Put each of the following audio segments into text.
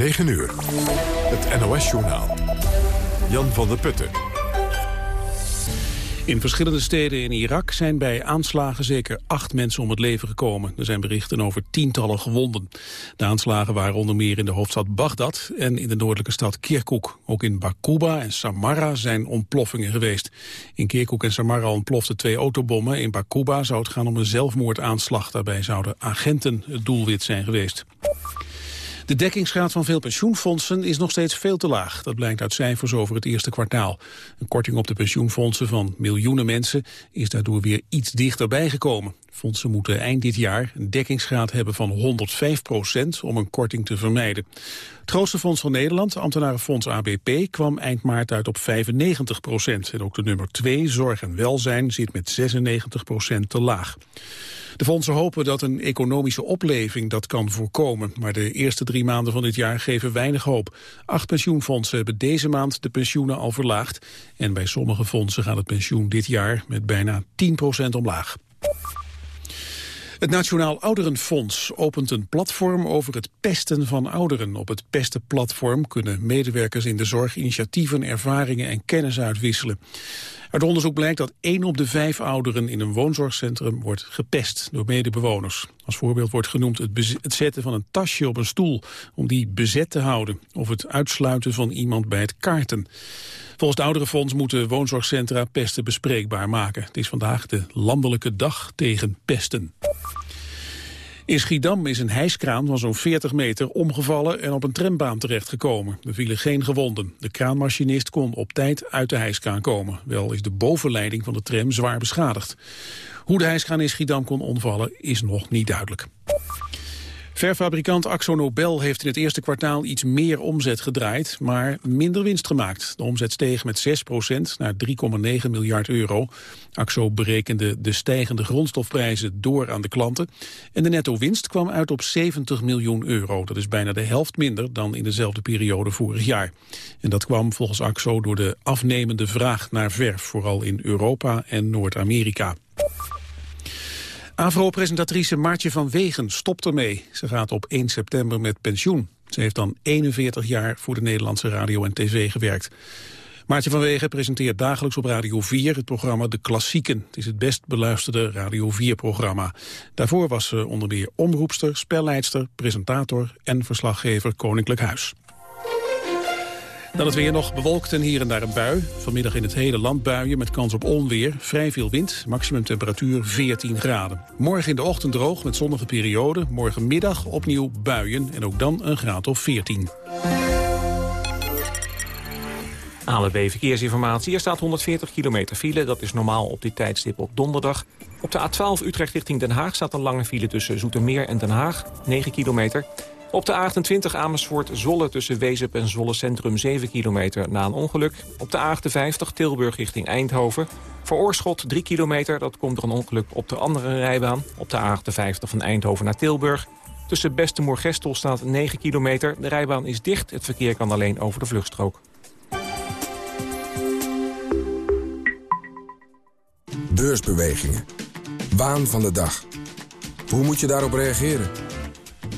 9 uur. Het NOS-journaal. Jan van der Putten. In verschillende steden in Irak zijn bij aanslagen zeker acht mensen om het leven gekomen. Er zijn berichten over tientallen gewonden. De aanslagen waren onder meer in de hoofdstad Bagdad en in de noordelijke stad Kirkuk. Ook in Bakuba en Samarra zijn ontploffingen geweest. In Kirkuk en Samarra ontploften twee autobommen. In Bakuba zou het gaan om een zelfmoordaanslag. Daarbij zouden agenten het doelwit zijn geweest. De dekkingsgraad van veel pensioenfondsen is nog steeds veel te laag. Dat blijkt uit cijfers over het eerste kwartaal. Een korting op de pensioenfondsen van miljoenen mensen is daardoor weer iets dichterbij gekomen. Fondsen moeten eind dit jaar een dekkingsgraad hebben van 105 procent om een korting te vermijden. Het grootste fonds van Nederland, ambtenarenfonds ABP, kwam eind maart uit op 95 procent. En ook de nummer 2, Zorg en Welzijn, zit met 96 procent te laag. De fondsen hopen dat een economische opleving dat kan voorkomen. Maar de eerste drie maanden van dit jaar geven weinig hoop. Acht pensioenfondsen hebben deze maand de pensioenen al verlaagd. En bij sommige fondsen gaat het pensioen dit jaar met bijna 10% omlaag. Het Nationaal Ouderenfonds opent een platform over het pesten van ouderen. Op het pestenplatform kunnen medewerkers in de zorg initiatieven, ervaringen en kennis uitwisselen. Uit onderzoek blijkt dat één op de vijf ouderen in een woonzorgcentrum wordt gepest door medebewoners. Als voorbeeld wordt genoemd het, het, zetten van een tasje op een stoel om die bezet te houden. Of het uitsluiten van iemand bij het kaarten. Volgens het Ouderenfonds moeten woonzorgcentra pesten bespreekbaar maken. Het is vandaag de landelijke dag tegen pesten. In Schiedam is een hijskraan van zo'n 40 meter omgevallen en op een trambaan terechtgekomen. Er vielen geen gewonden. De kraanmachinist kon op tijd uit de hijskraan komen. Wel is de bovenleiding van de tram zwaar beschadigd. Hoe de hijskraan in Schiedam kon omvallen is nog niet duidelijk. Verfabrikant Axo Nobel heeft in het eerste kwartaal iets meer omzet gedraaid, maar minder winst gemaakt. De omzet steeg met 6% naar 3,9 miljard euro. Axo berekende de stijgende grondstofprijzen door aan de klanten. En de netto winst kwam uit op 70 miljoen euro. Dat is bijna de helft minder dan in dezelfde periode vorig jaar. En dat kwam volgens Axo door de afnemende vraag naar verf, vooral in Europa en Noord-Amerika. AVRO-presentatrice Maartje van Wegen stopt ermee. Ze gaat op 1 september met pensioen. Ze heeft dan 41 jaar voor de Nederlandse radio en tv gewerkt. Maartje van Wegen presenteert dagelijks op Radio 4 het programma De Klassieken. Het is het best beluisterde Radio 4-programma. Daarvoor was ze onder meer omroepster, spelleidster, presentator en verslaggever Koninklijk Huis. Dan het weer nog bewolkt en hier en daar een bui. Vanmiddag in het hele land buien met kans op onweer. Vrij veel wind, maximum temperatuur 14 graden. Morgen in de ochtend droog met zonnige periode. Morgenmiddag opnieuw buien en ook dan een graad of 14. ANWB Verkeersinformatie. Er staat 140 kilometer file. Dat is normaal op dit tijdstip op donderdag. Op de A12 Utrecht richting Den Haag staat een lange file tussen Zoetermeer en Den Haag. 9 kilometer. Op de A28 Amersfoort-Zolle tussen Wezep en Zolle Centrum 7 kilometer na een ongeluk. Op de A58 Tilburg richting Eindhoven. Voor Oorschot 3 kilometer, dat komt door een ongeluk op de andere rijbaan. Op de A58 van Eindhoven naar Tilburg. Tussen Bestemoer-Gestel staat 9 kilometer. De rijbaan is dicht, het verkeer kan alleen over de vluchtstrook. Beursbewegingen. Waan van de dag. Hoe moet je daarop reageren?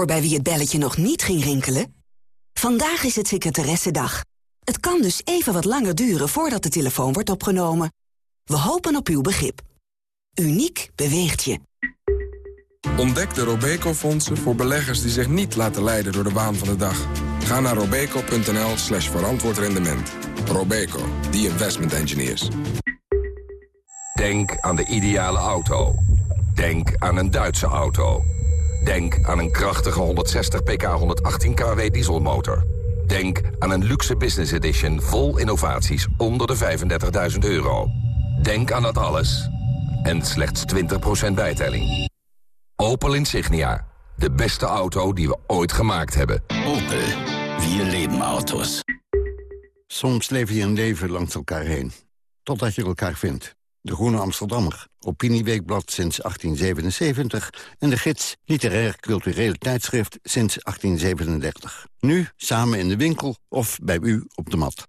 Voor bij wie het belletje nog niet ging rinkelen? Vandaag is het secretaressendag. Het kan dus even wat langer duren voordat de telefoon wordt opgenomen. We hopen op uw begrip. Uniek beweegt je. Ontdek de Robeco-fondsen voor beleggers die zich niet laten leiden door de waan van de dag. Ga naar robeco.nl slash verantwoord rendement. Robeco, the investment engineers. Denk aan de ideale auto. Denk aan een Duitse auto. Denk aan een krachtige 160 pk 118 kW dieselmotor. Denk aan een luxe business edition vol innovaties onder de 35.000 euro. Denk aan dat alles. En slechts 20% bijtelling. Opel Insignia. De beste auto die we ooit gemaakt hebben. Opel. Vier leven auto's. Soms leef je een leven langs elkaar heen. Totdat je elkaar vindt. De Groene Amsterdammer, Opinieweekblad sinds 1877... en de gids Literair Cultureel Tijdschrift sinds 1837. Nu samen in de winkel of bij u op de mat.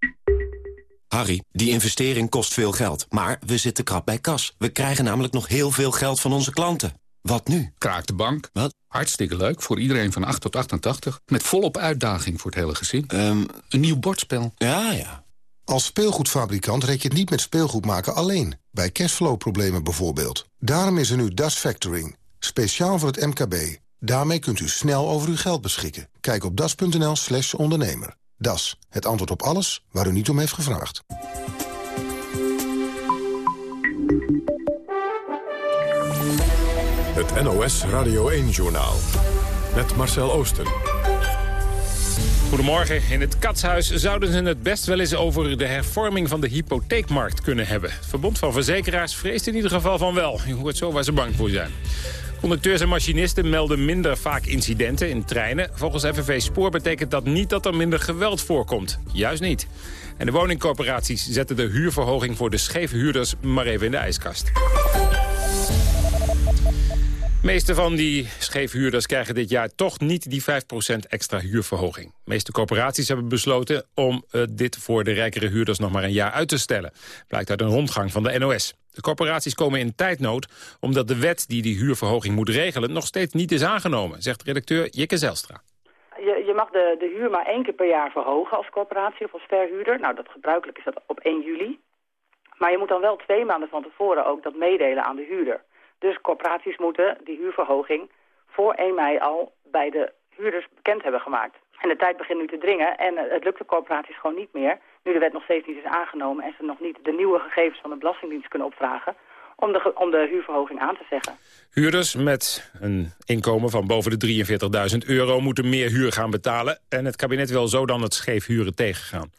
Harry, die investering kost veel geld, maar we zitten krap bij kas. We krijgen namelijk nog heel veel geld van onze klanten. Wat nu? Kraak de bank. Wat? Hartstikke leuk, voor iedereen van 8 tot 88. Met volop uitdaging voor het hele gezin. Um, een nieuw bordspel. Ja, ja. Als speelgoedfabrikant red je het niet met speelgoed maken alleen. Bij cashflow-problemen bijvoorbeeld. Daarom is er nu Das Factoring. Speciaal voor het MKB. Daarmee kunt u snel over uw geld beschikken. Kijk op das.nl slash ondernemer. Das, het antwoord op alles waar u niet om heeft gevraagd. Het NOS Radio 1-journaal. Met Marcel Oosten. Goedemorgen. In het Katshuis zouden ze het best wel eens over de hervorming van de hypotheekmarkt kunnen hebben. Het Verbond van Verzekeraars vreest in ieder geval van wel. Je hoort zo waar ze bang voor zijn. Conducteurs en machinisten melden minder vaak incidenten in treinen. Volgens FNV Spoor betekent dat niet dat er minder geweld voorkomt. Juist niet. En de woningcorporaties zetten de huurverhoging voor de scheefhuurders maar even in de ijskast. Meeste van die scheefhuurders krijgen dit jaar toch niet die 5% extra huurverhoging. De meeste corporaties hebben besloten om uh, dit voor de rijkere huurders nog maar een jaar uit te stellen. Blijkt uit een rondgang van de NOS. De corporaties komen in tijdnood omdat de wet die die huurverhoging moet regelen nog steeds niet is aangenomen, zegt redacteur Jikke Zelstra. Je, je mag de, de huur maar één keer per jaar verhogen als corporatie of als verhuurder. Nou, dat gebruikelijk is dat op 1 juli. Maar je moet dan wel twee maanden van tevoren ook dat meedelen aan de huurder. Dus corporaties moeten die huurverhoging voor 1 mei al bij de huurders bekend hebben gemaakt. En de tijd begint nu te dringen en het lukt de corporaties gewoon niet meer... nu de wet nog steeds niet is aangenomen en ze nog niet de nieuwe gegevens van de Belastingdienst kunnen opvragen... om de, om de huurverhoging aan te zeggen. Huurders met een inkomen van boven de 43.000 euro moeten meer huur gaan betalen... en het kabinet wil zo dan het scheef huren tegengaan.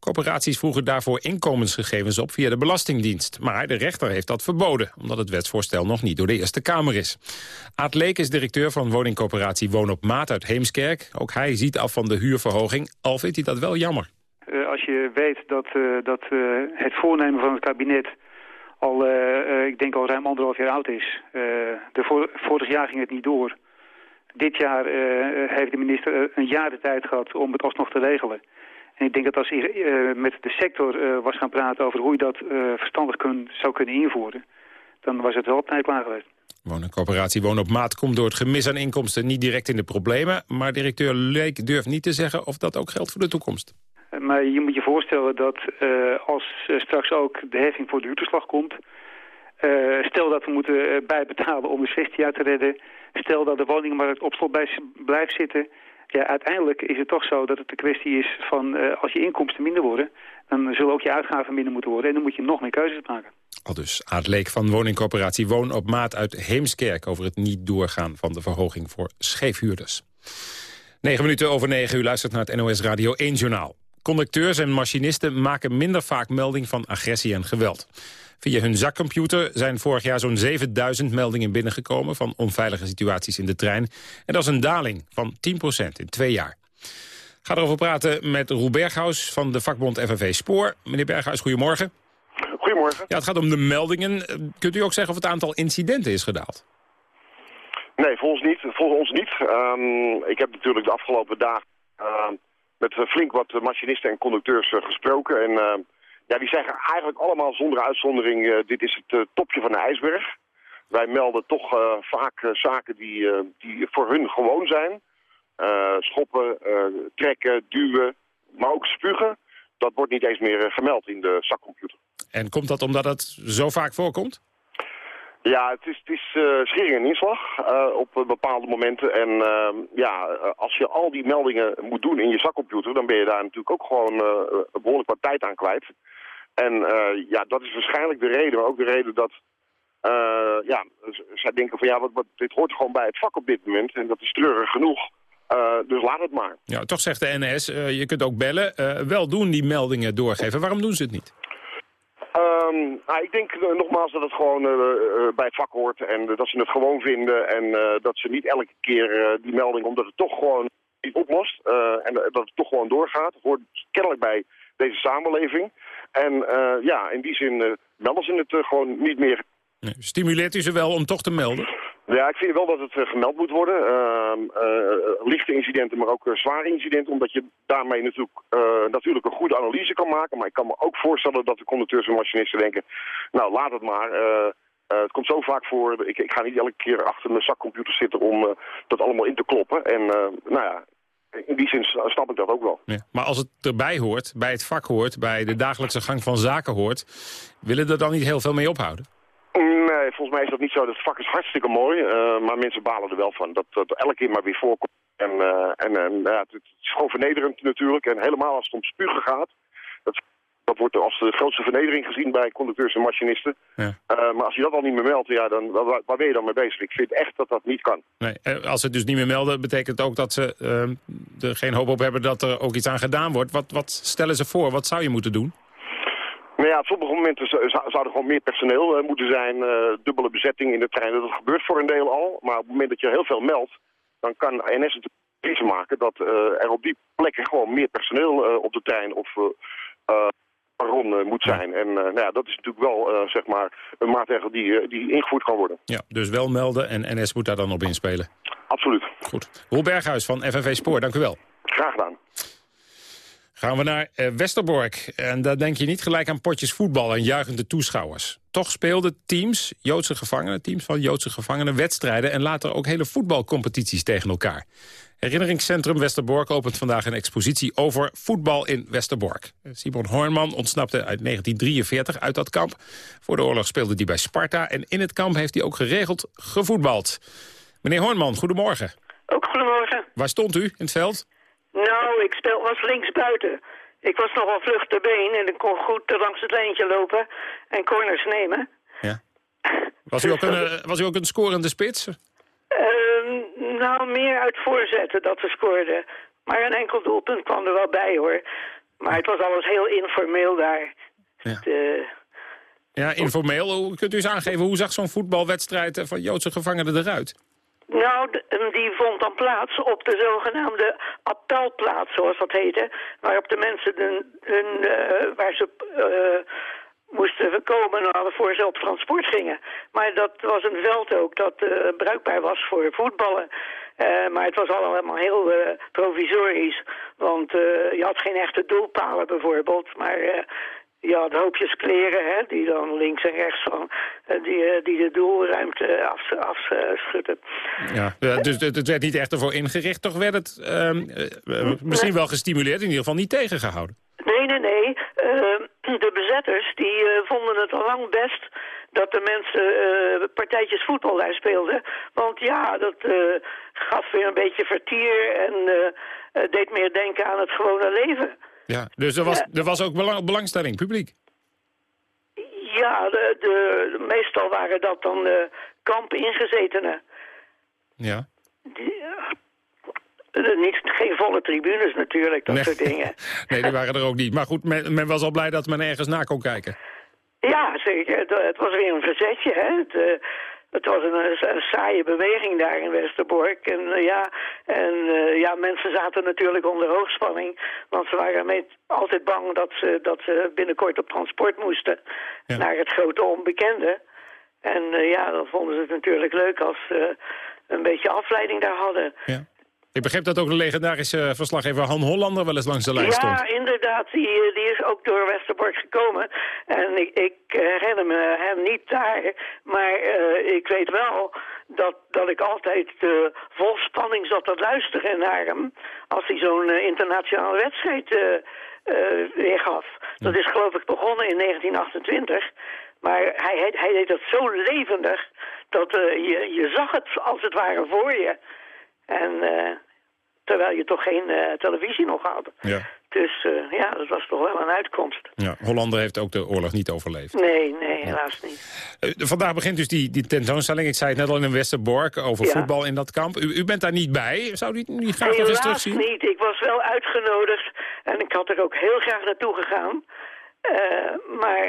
Corporaties vroegen daarvoor inkomensgegevens op via de Belastingdienst. Maar de rechter heeft dat verboden, omdat het wetsvoorstel nog niet door de Eerste Kamer is. Aad Leek is directeur van woningcorporatie Woon op Maat uit Heemskerk. Ook hij ziet af van de huurverhoging, al vindt hij dat wel jammer. Uh, als je weet dat, uh, dat uh, het voornemen van het kabinet al, ik denk al ruim anderhalf jaar oud is. de vor vorig jaar ging het niet door. Dit jaar heeft de minister een jaar de tijd gehad om het alsnog te regelen. En ik denk dat als je uh, met de sector uh, was gaan praten over hoe je dat uh, verstandig kun, zou kunnen invoeren, dan was het wel op tijd klaar geweest. Woningcorporatie Woon op Maat komt door het gemis aan inkomsten niet direct in de problemen. Maar directeur Leek durft niet te zeggen of dat ook geldt voor de toekomst. Maar je moet je voorstellen dat als straks ook de heffing voor de huurtoeslag komt... stel dat we moeten bijbetalen om de 16 jaar te redden... stel dat de woningmarkt op slot blijft zitten ja, uiteindelijk is het toch zo dat het een kwestie is van uh, als je inkomsten minder worden, dan zullen ook je uitgaven minder moeten worden en dan moet je nog meer keuzes maken. Al dus Aad Leek van woningcorporatie Woon op Maat uit Heemskerk over het niet doorgaan van de verhoging voor scheefhuurders. 9 minuten over 9 u luistert naar het NOS Radio 1 Journaal. Conducteurs en machinisten maken minder vaak melding van agressie en geweld. Via hun zakcomputer zijn vorig jaar zo'n 7000 meldingen binnengekomen... van onveilige situaties in de trein. En dat is een daling van 10% in twee jaar. Ik ga erover praten met Roel Berghuis van de vakbond FNV Spoor. Meneer Berghuis, goedemorgen. Goedemorgen. Ja, het gaat om de meldingen. Kunt u ook zeggen of het aantal incidenten is gedaald? Nee, volgens, niet, volgens ons niet. Um, ik heb natuurlijk de afgelopen dagen uh, met flink wat machinisten en conducteurs uh, gesproken. En uh, ja, die zeggen eigenlijk allemaal zonder uitzondering, uh, dit is het uh, topje van de ijsberg. Wij melden toch uh, vaak zaken die, die voor hun gewoon zijn. schoppen, trekken, duwen, maar ook spugen. Dat wordt niet eens meer gemeld in de zakcomputer. En komt dat omdat het zo vaak voorkomt? Ja, het is, het is schering en inslag op bepaalde momenten. En uh, ja, als je al die meldingen moet doen in je zakcomputer... dan ben je daar natuurlijk ook gewoon behoorlijk wat tijd aan kwijt. En ja, dat is waarschijnlijk de reden, maar ook de reden dat... ja, zij denken van ja, wat, wat, dit hoort gewoon bij het vak op dit moment. En dat is treurig genoeg. dus laat het maar. Ja, toch zegt de NS, je kunt ook bellen. wel doen die meldingen doorgeven. Waarom doen ze het niet? Ehm, nou, ik denk eh, nogmaals dat het gewoon eh, eh, bij het vak hoort en dat ze het gewoon vinden en dat ze niet elke keer die melding, omdat het toch gewoon niet oplost en dat het toch gewoon doorgaat. Het hoort kennelijk bij deze samenleving. En ja, in die zin melden ze het gewoon niet meer. Stimuleert u ze wel om toch te melden? Ja, ik vind wel dat het gemeld moet worden. Uh, lichte incidenten, maar ook zware incidenten. Omdat je daarmee natuurlijk, natuurlijk een goede analyse kan maken. Maar ik kan me ook voorstellen dat de conducteurs en machinisten denken... nou, laat het maar. het komt zo vaak voor. Ik, ik, ga niet elke keer achter mijn zakcomputer zitten om dat allemaal in te kloppen. En nou ja, in die zin snap ik dat ook wel. Ja, maar als het erbij hoort, bij het vak hoort, bij de dagelijkse gang van zaken hoort... willen er dan niet heel veel mee ophouden? Nee, volgens mij is dat niet zo. Het vak is hartstikke mooi, uh, maar mensen balen er wel van. Dat dat elke keer maar weer voorkomt. En, uh, en, en ja, het, is gewoon vernederend natuurlijk. En helemaal als het om spugen gaat. Dat, wordt als de grootste vernedering gezien bij conducteurs en machinisten. Ja. Uh, maar als je dat al niet meer meldt, ja, dan, waar, waar, ben je dan mee bezig? Ik vind echt dat dat niet kan. Nee, als ze het dus niet meer melden, betekent ook dat ze er geen hoop op hebben dat er ook iets aan gedaan wordt. Wat, wat stellen ze voor? Wat zou je moeten doen? Nou ja, op sommige momenten zou er gewoon meer personeel uh, moeten zijn. Uh, dubbele bezetting in de trein. Dat gebeurt voor een deel al. Maar op het moment dat je heel veel meldt, dan kan NS het kiezen maken dat uh, er op die plekken gewoon meer personeel op de trein of rond moet zijn. En nou ja, dat is natuurlijk wel zeg maar een maatregel die, die ingevoerd kan worden. Ja, dus wel melden en NS moet daar dan op inspelen. Absoluut. Goed. Roel Berghuis van FNV Spoor, dank u wel. Graag gedaan. Gaan we naar uh, Westerbork. En daar denk je niet gelijk aan potjes voetbal en juichende toeschouwers. Toch speelden teams, Joodse gevangenen, teams van Joodse gevangenen... wedstrijden en later ook hele voetbalcompetities tegen elkaar. Herinneringscentrum Westerbork opent vandaag een expositie over voetbal in Westerbork. Simon Hornman ontsnapte uit 1943 uit dat kamp. Voor de oorlog speelde hij bij Sparta en in het kamp heeft hij ook geregeld gevoetbald. Meneer Hornman, goedemorgen. Ook goedemorgen. Waar stond u in het veld? Nou, ik speel, was links buiten. Ik was nogal vlug te been en ik kon goed langs het lijntje lopen en corners nemen. Ja. Was u ook een, was u ook een scorende spits? Uh, nou, meer uit voorzetten dat we scoorden. Maar een enkel doelpunt kwam er wel bij, hoor. Maar het was alles heel informeel daar. Ja, de... ja informeel. Kunt u eens aangeven, hoe zag zo'n voetbalwedstrijd van Joodse gevangenen eruit? Nou, die vond dan plaats op de zogenaamde appelplaats, zoals dat heette. Waarop de mensen hun, hun uh, waar ze uh, moesten komen voor ze op transport gingen. Maar dat was een veld ook dat uh, bruikbaar was voor voetballen. maar het was allemaal heel provisorisch. Want je had geen echte doelpalen bijvoorbeeld. Maar ja, de hoopjes kleren, hè, die dan links en rechts van, uh, die, uh, die de doelruimte af, afschutten. ja, dus het werd niet echt ervoor ingericht, toch werd het uh, misschien wel gestimuleerd, in ieder geval niet tegengehouden? Nee, nee, nee. Ehm, de bezetters die vonden het al lang best dat de mensen partijtjes voetbal daar speelden. Want ja, dat gaf weer een beetje vertier en deed meer denken aan het gewone leven. Ja, dus er was, er was ook belangstelling, publiek? Ja, de, de, meestal waren dat dan uh, kamp ingezetenen. Ja. Die, uh, niet, geen volle tribunes natuurlijk, dat soort dingen. nee, die waren er ook niet. Maar goed, men, men, was al blij dat men ergens na kon kijken. Ja, zeker. Het, het was weer een verzetje, hè. Het, uh, het was een, een, saaie beweging daar in Westerbork. En, uh, ja, en uh, ja, mensen zaten natuurlijk onder hoogspanning. Want ze waren mee altijd bang dat ze, dat ze binnenkort op transport moesten ja. naar het grote onbekende. En uh, ja, dan vonden ze het natuurlijk leuk als ze een beetje afleiding daar hadden. Ja. Ik begreep dat ook de legendarische verslaggever Han Hollander wel eens langs de lijst stond. Ja, inderdaad. Die, eh, die is ook door Westerbork gekomen. En ik, ik herinner me hem niet daar. Maar uh, ik weet wel dat, dat ik altijd uh, vol spanning zat te luisteren naar hem... als hij zo'n internationale wedstrijd weergaf. Dat is geloof ik begonnen in 1928... Maar hij, hij deed dat zo levendig dat je, je zag het als het ware voor je. En uh, terwijl je toch geen uh, televisie nog had. Ja. Dus uh, ja, dat was toch wel een uitkomst. Ja, Hollander heeft ook de oorlog niet overleefd. Nee, nee, helaas niet. vandaag begint dus die, die tentoonstelling. Ik zei het net al in Westerbork over ja. voetbal in dat kamp. U, u, bent daar niet bij. Zou u niet graag nog eens terugzien? niet. Ik was wel uitgenodigd. En ik had er ook heel graag naartoe gegaan. maar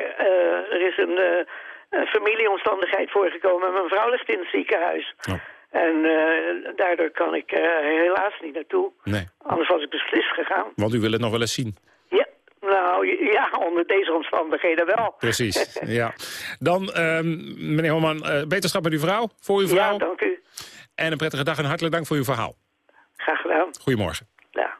er is een, een, familieomstandigheid voorgekomen. Mijn vrouw ligt in het ziekenhuis. Oh. En daardoor kan ik helaas niet naartoe. Nee. Anders was ik beslist gegaan. Want u wil het nog wel eens zien. Ja, nou ja, onder deze omstandigheden wel. Precies, ja. Dan, ehm, meneer Holman, uh, beterschap met uw vrouw, voor uw vrouw. Ja, dank u. En een prettige dag en hartelijk dank voor uw verhaal. Graag gedaan. Goedemorgen. Ja.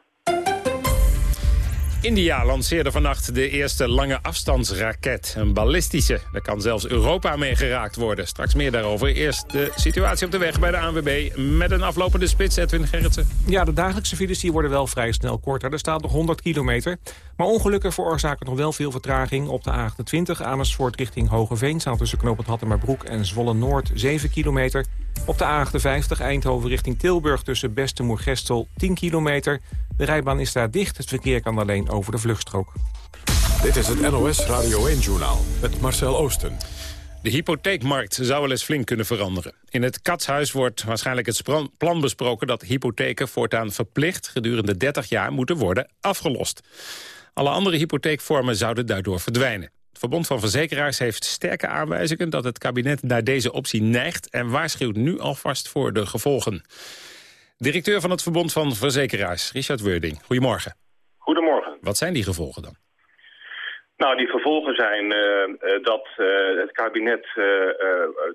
India lanceerde vannacht de eerste lange afstandsraket. Een ballistische. Daar kan zelfs Europa mee geraakt worden. Straks meer daarover. Eerst de situatie op de weg bij de ANWB... met een aflopende spits, Edwin Gerritsen. Ja, de dagelijkse files die worden wel vrij snel korter. Er staat nog 100 kilometer. Maar ongelukken veroorzaken nog wel veel vertraging. Op de A28 Amersfoort richting Hogeveen... staan tussen knooppunt Hattemerbroek en Zwolle-Noord 7 kilometer. Op de A58 Eindhoven richting Tilburg tussen Bestemoer-Gestel 10 kilometer... De rijbaan is daar dicht. Het verkeer kan alleen over de vluchtstrook. Dit is het NOS Radio 1-journaal met Marcel Oosten. De hypotheekmarkt zou wel eens flink kunnen veranderen. In het Katshuis wordt waarschijnlijk het plan besproken... dat hypotheken voortaan verplicht gedurende 30 jaar moeten worden afgelost. Alle andere hypotheekvormen zouden daardoor verdwijnen. Het Verbond van Verzekeraars heeft sterke aanwijzingen... dat het kabinet naar deze optie neigt... en waarschuwt nu alvast voor de gevolgen. Directeur van het Verbond van Verzekeraars, Richard Wording. Goedemorgen. Goedemorgen. Wat zijn die gevolgen dan? Nou, die gevolgen zijn uh, dat uh, het kabinet,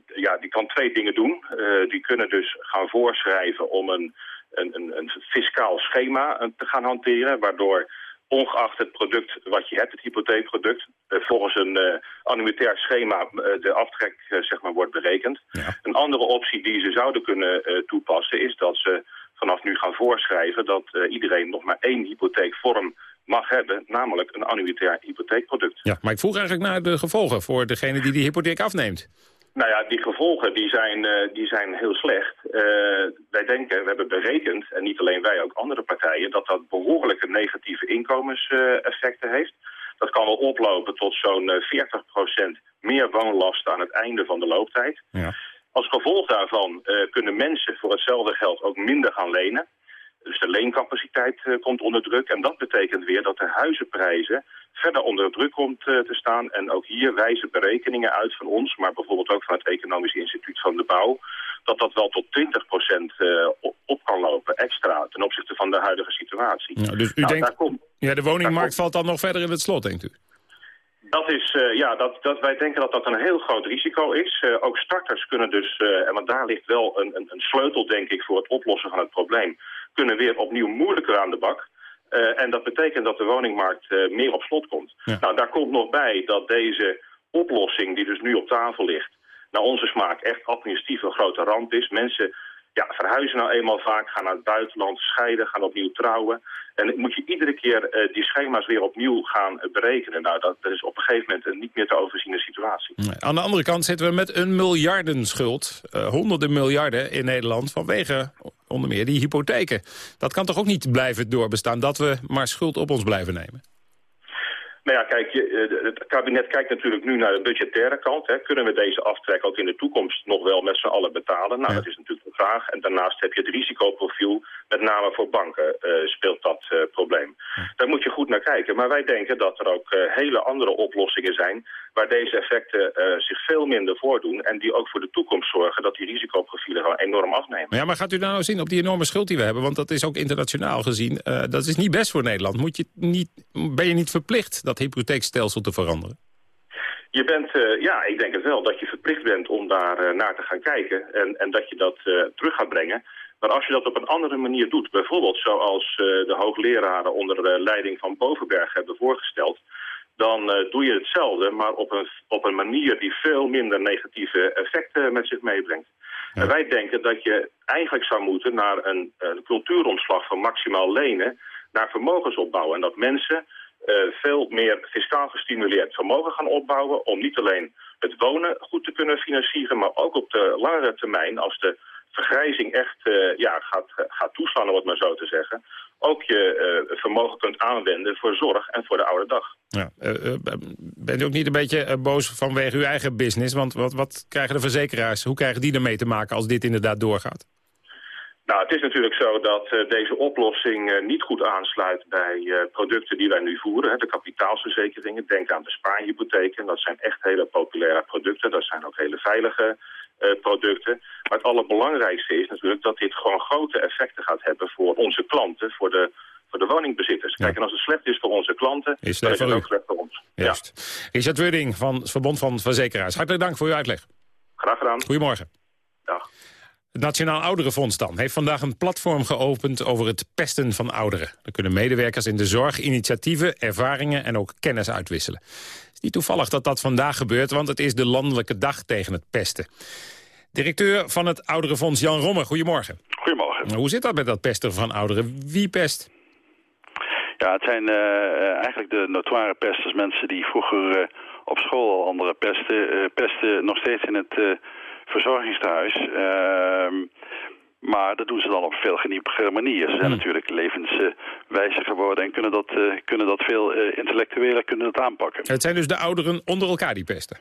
ja, die kan twee dingen doen. die kunnen dus gaan voorschrijven om een, een, een, een fiscaal schema te gaan hanteren, waardoor ongeacht het product wat je hebt, het hypotheekproduct, volgens een annuitair schema de aftrek zeg maar, wordt berekend. Een andere optie die ze zouden kunnen toepassen is dat ze vanaf nu gaan voorschrijven dat uh, iedereen nog maar één hypotheekvorm mag hebben, namelijk een annuitair hypotheekproduct. Ja, maar ik vroeg eigenlijk naar de gevolgen voor degene die die hypotheek afneemt. Nou ja, die gevolgen die zijn, uh, die zijn heel slecht. Uh, wij denken, we hebben berekend, en niet alleen wij, ook andere partijen... dat dat behoorlijke negatieve inkomenseffecten heeft. Dat kan wel oplopen tot zo'n 40% meer woonlasten aan het einde van de looptijd. Ja. Als gevolg daarvan uh, kunnen mensen voor hetzelfde geld ook minder gaan lenen. Dus de leencapaciteit komt onder druk. En dat betekent weer dat de huizenprijzen verder onder druk komt uh, te staan. En ook hier wijzen berekeningen uit van ons, maar bijvoorbeeld ook van het Economisch Instituut van de Bouw... dat dat wel tot 20% op, op kan lopen, extra, ten opzichte van de huidige situatie. Nou, dus u nou, denkt, komt, ja, de woningmarkt valt dan nog verder in het slot, denkt u? Dat is, uh, ja, dat, dat, wij denken dat dat een heel groot risico is. Uh, ook starters kunnen dus, uh, en want daar ligt wel een, een, een, sleutel, denk ik, voor het oplossen van het probleem, kunnen weer opnieuw moeilijker aan de bak. En dat betekent dat de woningmarkt meer op slot komt. Ja. Nou, daar komt nog bij dat deze oplossing, die dus nu op tafel ligt, naar onze smaak echt administratief een grote ramp is. Mensen ja, verhuizen nou eenmaal vaak, gaan naar het buitenland, scheiden, gaan opnieuw trouwen. En moet je iedere keer uh, die schema's weer opnieuw gaan uh, berekenen. Nou, dat, is op een gegeven moment een niet meer te overziene situatie. Aan de andere kant zitten we met een miljardenschuld. Uh, honderden miljarden in Nederland vanwege onder meer die hypotheken. Dat kan toch ook niet blijven doorbestaan dat we maar schuld op ons blijven nemen? Nou ja, kijk, je, het kabinet kijkt natuurlijk nu naar de budgettaire kant. Hè. Kunnen we deze aftrek ook in de toekomst nog wel met z'n allen betalen? Nou, Ja. dat is natuurlijk de vraag. En daarnaast heb je het risicoprofiel, met name voor banken eh, speelt dat eh, probleem. Daar moet je goed naar kijken. Maar wij denken dat er ook eh, hele andere oplossingen zijn... waar deze effecten eh, zich veel minder voordoen... en die ook voor de toekomst zorgen dat die risicoprofielen gewoon enorm afnemen. Maar ja, maar gaat u nou zien op die enorme schuld die we hebben? Want dat is ook internationaal gezien. eh, dat is niet best voor Nederland. Moet je niet, ben je niet verplicht dat hypotheekstelsel te veranderen? Je bent, eh, ja, ik denk het wel, dat je verplicht bent om daar naar te gaan kijken en, en dat je dat terug gaat brengen. Maar als je dat op een andere manier doet, bijvoorbeeld zoals de hoogleraren onder de leiding van Bovenberg hebben voorgesteld, dan eh, doe je hetzelfde, maar op een, op een manier die veel minder negatieve effecten met zich meebrengt. En wij denken dat je eigenlijk zou moeten naar een, een cultuuromslag van maximaal lenen naar vermogensopbouw. En dat mensen eh, veel meer fiscaal gestimuleerd vermogen gaan opbouwen... om niet alleen het wonen goed te kunnen financieren... maar ook op de langere termijn, als de vergrijzing echt eh, ja, gaat, gaat toeslaan, om het maar zo te zeggen... ook je eh, vermogen kunt aanwenden voor zorg en voor de oude dag. Ja, eh, bent u ook niet een beetje boos vanwege uw eigen business? Want wat, wat krijgen de verzekeraars, hoe krijgen die ermee te maken als dit inderdaad doorgaat? Nou, het is natuurlijk zo dat uh, deze oplossing uh, niet goed aansluit bij uh, producten die wij nu voeren. Hè, de kapitaalsverzekeringen, denk aan de spaarhypotheken. Dat zijn echt hele populaire producten. Dat zijn ook hele veilige producten. Maar het allerbelangrijkste is natuurlijk dat dit gewoon grote effecten gaat hebben voor onze klanten, voor de, voor de woningbezitters. Kijk, en als het slecht is voor onze klanten, is dan is het ook slecht voor ons. Juist. Ja. Richard Wurding van het Verbond van Verzekeraars. Hartelijk dank voor uw uitleg. Graag gedaan. Goedemorgen. Dag. Het Nationaal Ouderenfonds dan heeft vandaag een platform geopend over het pesten van ouderen. Er kunnen medewerkers in de zorg initiatieven, ervaringen en ook kennis uitwisselen. Het is niet toevallig dat dat vandaag gebeurt, want het is de landelijke dag tegen het pesten. Directeur van het Ouderenfonds Jan Romme, goedemorgen. Goedemorgen. Hoe zit dat met dat pesten van ouderen? Wie pest? Ja, het zijn uh, eigenlijk de notoire pesters, mensen die vroeger uh, op school al andere pesten. Uh, pesten nog steeds in het verzorgingstehuis. Ehm, maar dat doen ze dan op veel geniepige manier. Ze zijn natuurlijk levenswijzer geworden en kunnen dat, kunnen dat veel intellectueler kunnen dat aanpakken. Het zijn dus de ouderen onder elkaar die pesten?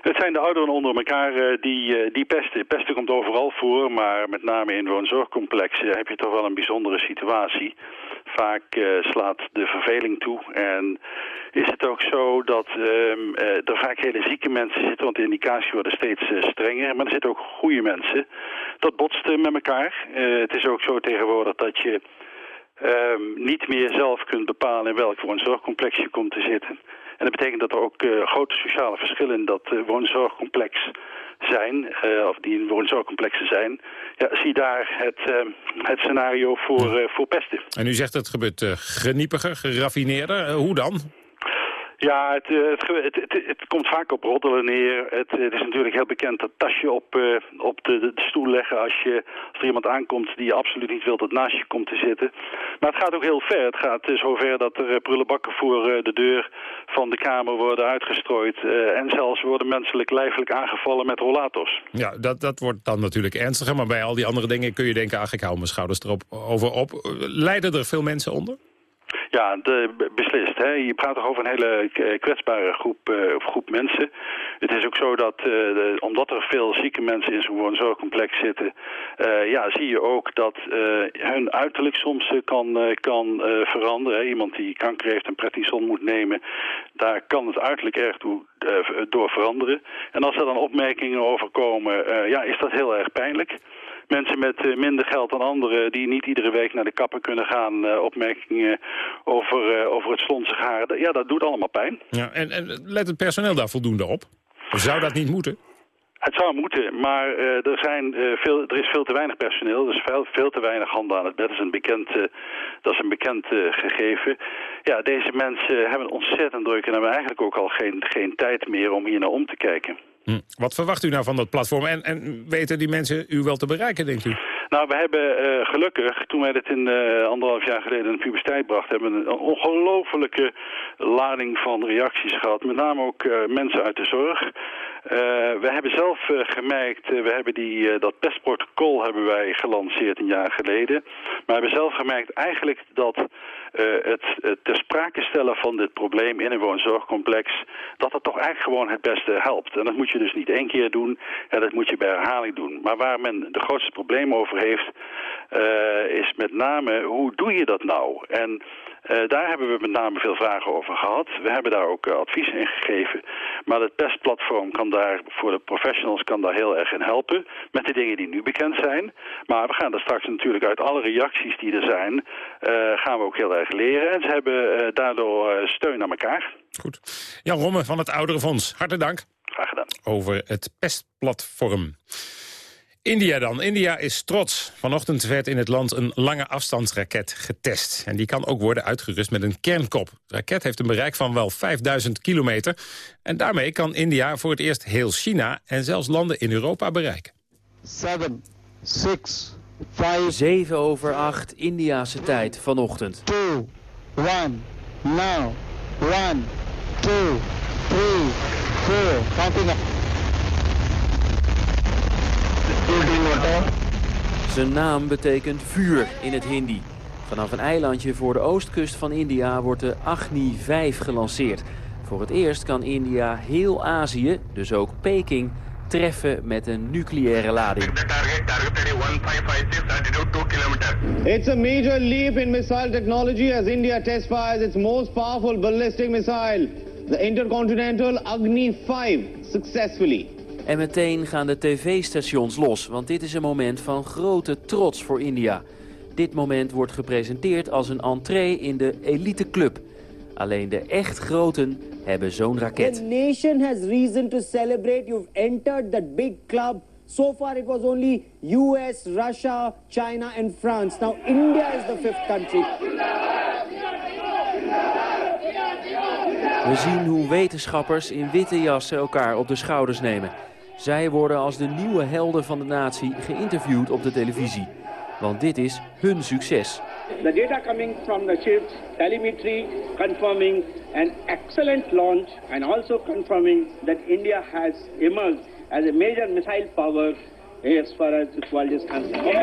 Het zijn de ouderen onder elkaar uh, die, die pesten. Pesten komt overal voor, maar met name in woonzorgcomplexen heb je toch wel een bijzondere situatie. Vaak uh, slaat de verveling toe en is het ook zo dat ehm, er vaak hele zieke mensen zitten, want de indicaties worden steeds strenger. Maar er zitten ook goede mensen. Dat botst met elkaar. het is ook zo tegenwoordig dat je ehm, niet meer zelf kunt bepalen in welk woonzorgcomplex je komt te zitten. En dat betekent dat er ook grote sociale verschillen in dat woonzorgcomplex zijn, uh, of die in woonzorgcomplexen zijn. Ja, zie daar het, het scenario voor, voor pesten. En u zegt het gebeurt geniepiger, geraffineerder. hoe dan? Ja, het, het, het, het, komt vaak op roddelen neer. Het, is natuurlijk heel bekend dat tasje op, uh, op de, stoel leggen als, je, als er iemand aankomt die je absoluut niet wilt dat naast je komt te zitten. Maar het gaat ook heel ver. Het gaat zover dat er prullenbakken voor de deur van de kamer worden uitgestrooid. En zelfs worden menselijk lijfelijk aangevallen met rollators. Ja, dat, dat wordt dan natuurlijk ernstiger. Maar bij al die andere dingen kun je denken, ach ik hou mijn schouders erop over op. Leiden er veel mensen onder? Ja, de, beslist. Hè. Je praat toch over een hele kwetsbare groep, uh, groep mensen. Het is ook zo dat, de, omdat er veel zieke mensen in zo'n woonzorgcomplex zitten... Ja, zie je ook dat hun uiterlijk soms kan, kan veranderen. Iemand die kanker heeft en prednison moet nemen... daar kan het uiterlijk erg toe, door veranderen. En als er dan opmerkingen over komen, ja, is dat heel erg pijnlijk mensen met uh, minder geld dan anderen... die niet iedere week naar de kapper kunnen gaan... Uh, opmerkingen over, uh, over het slonzig haar. Ja, dat doet allemaal pijn. Ja, en, en let het personeel daar voldoende op? Zou dat niet moeten? Het zou moeten, maar uh, er, zijn, uh, veel, er is veel te weinig personeel. Er is veel, veel te weinig handen aan het bed. Dat is een bekend, uh, dat is een bekend gegeven. Ja, deze mensen hebben ontzettend druk en hebben eigenlijk ook al geen, geen tijd meer om hier naar om te kijken. Hm. Wat verwacht u nou van dat platform? En, en weten die mensen u wel te bereiken, denkt u? Nou, we hebben uh, gelukkig, toen wij dit in uh, anderhalf jaar geleden in de puberteit brachten... hebben we een ongelofelijke lading van reacties gehad. Met name ook uh, mensen uit de zorg. we hebben zelf gemerkt, we hebben die, dat pestprotocol hebben wij gelanceerd een jaar geleden. Maar we hebben zelf gemerkt eigenlijk dat... Uh, het, het ter sprake stellen van dit probleem in een woonzorgcomplex... dat dat toch eigenlijk gewoon het beste helpt. En dat moet je dus niet één keer doen, en dat moet je bij herhaling doen. Maar waar men de grootste probleem over heeft... Uh, is met name, hoe doe je dat nou? En uh, daar hebben we met name veel vragen over gehad. We hebben daar ook uh, advies in gegeven. Maar het pestplatform kan daar voor de professionals kan daar heel erg in helpen. Met de dingen die nu bekend zijn. Maar we gaan er straks natuurlijk uit alle reacties die er zijn... Uh, gaan we ook heel erg leren. En ze hebben daardoor steun aan elkaar. Goed. Jan Romme van het Ouderenfonds, hartelijk dank. Graag gedaan. Over het pestplatform. India dan. India is trots. Vanochtend werd in het land een lange afstandsraket getest. En die kan ook worden uitgerust met een kernkop. De raket heeft een bereik van wel 5000 kilometer. En daarmee kan India voor het eerst heel China en zelfs landen in Europa bereiken. 7, 6, 5... 7 over 8 Indiase tijd vanochtend. 2, 1, now, 1, 2, 3, 4, counting up. Zijn naam betekent vuur in het Hindi. Vanaf een eilandje voor de oostkust van India wordt de Agni 5 gelanceerd. Voor het eerst kan India heel Azië, dus ook Peking, treffen met een nucleaire lading. 1556 altitude 2 kilometers. It's a major leap in missile technology as India test fires its most powerful ballistic missile, the intercontinental Agni 5, successfully. En meteen gaan de tv-stations los, want dit is een moment van grote trots voor India. Dit moment wordt gepresenteerd als een entree in de eliteclub. Alleen de echt groten hebben zo'n raket. The nation has reason to celebrate. You've entered that big club. So far it was only US, Russia, China and France. Now India is the fifth country. We zien hoe wetenschappers in witte jassen elkaar op de schouders nemen. Zij worden als de nieuwe helden van de natie geïnterviewd op de televisie. Want dit is hun succes. The data coming from the ships, telemetry confirming an excellent launch and also confirming that India has emerged as a major missile power as far as the world is concerned.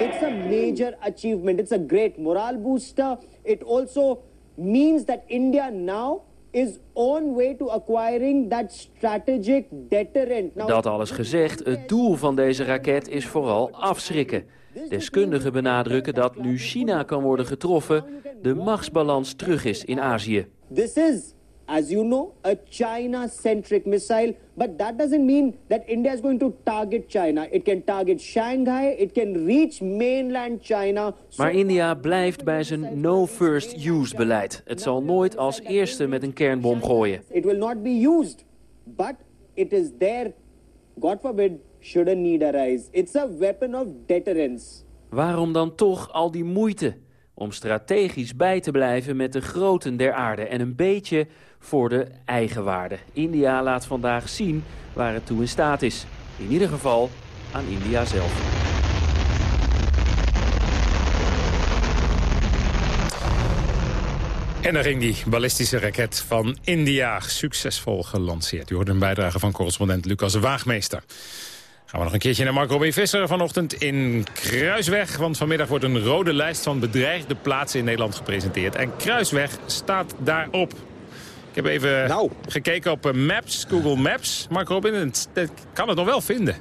It's a major achievement. It's a great morale booster. It also means that India now is on way to acquiring that strategic deterrent. Now, Dat alles gezegd, het doel van deze raket is vooral afschrikken. Deskundigen benadrukken dat nu China kan worden getroffen... de machtsbalans terug is in Azië. This is, as you know, a China-centric missile, but that doesn't mean that India is going to target China. It can target Shanghai, it can reach mainland China. Maar India blijft bij zijn no-first-use-beleid. Het zal nooit als eerste met een kernbom gooien. It will not be used, but it is there, God forbid, should a need arise. It's a weapon of deterrence. Waarom dan toch al die moeite? Om strategisch bij te blijven met de groten der aarde en een beetje voor de eigenwaarde. India laat vandaag zien waar het toe in staat is. In ieder geval aan India zelf. En daar ging die ballistische raket van India succesvol gelanceerd. U hoort een bijdrage van correspondent Lucas Waagmeester. Gaan we nog een keertje naar Marco B. Visser vanochtend in Kruisweg. Want vanmiddag wordt een rode lijst van bedreigde plaatsen in Nederland gepresenteerd. En Kruisweg staat daarop. Ik heb even Nou. gekeken op eh, Maps, Google Maps. Marco Robin, het- het kan het nog wel vinden.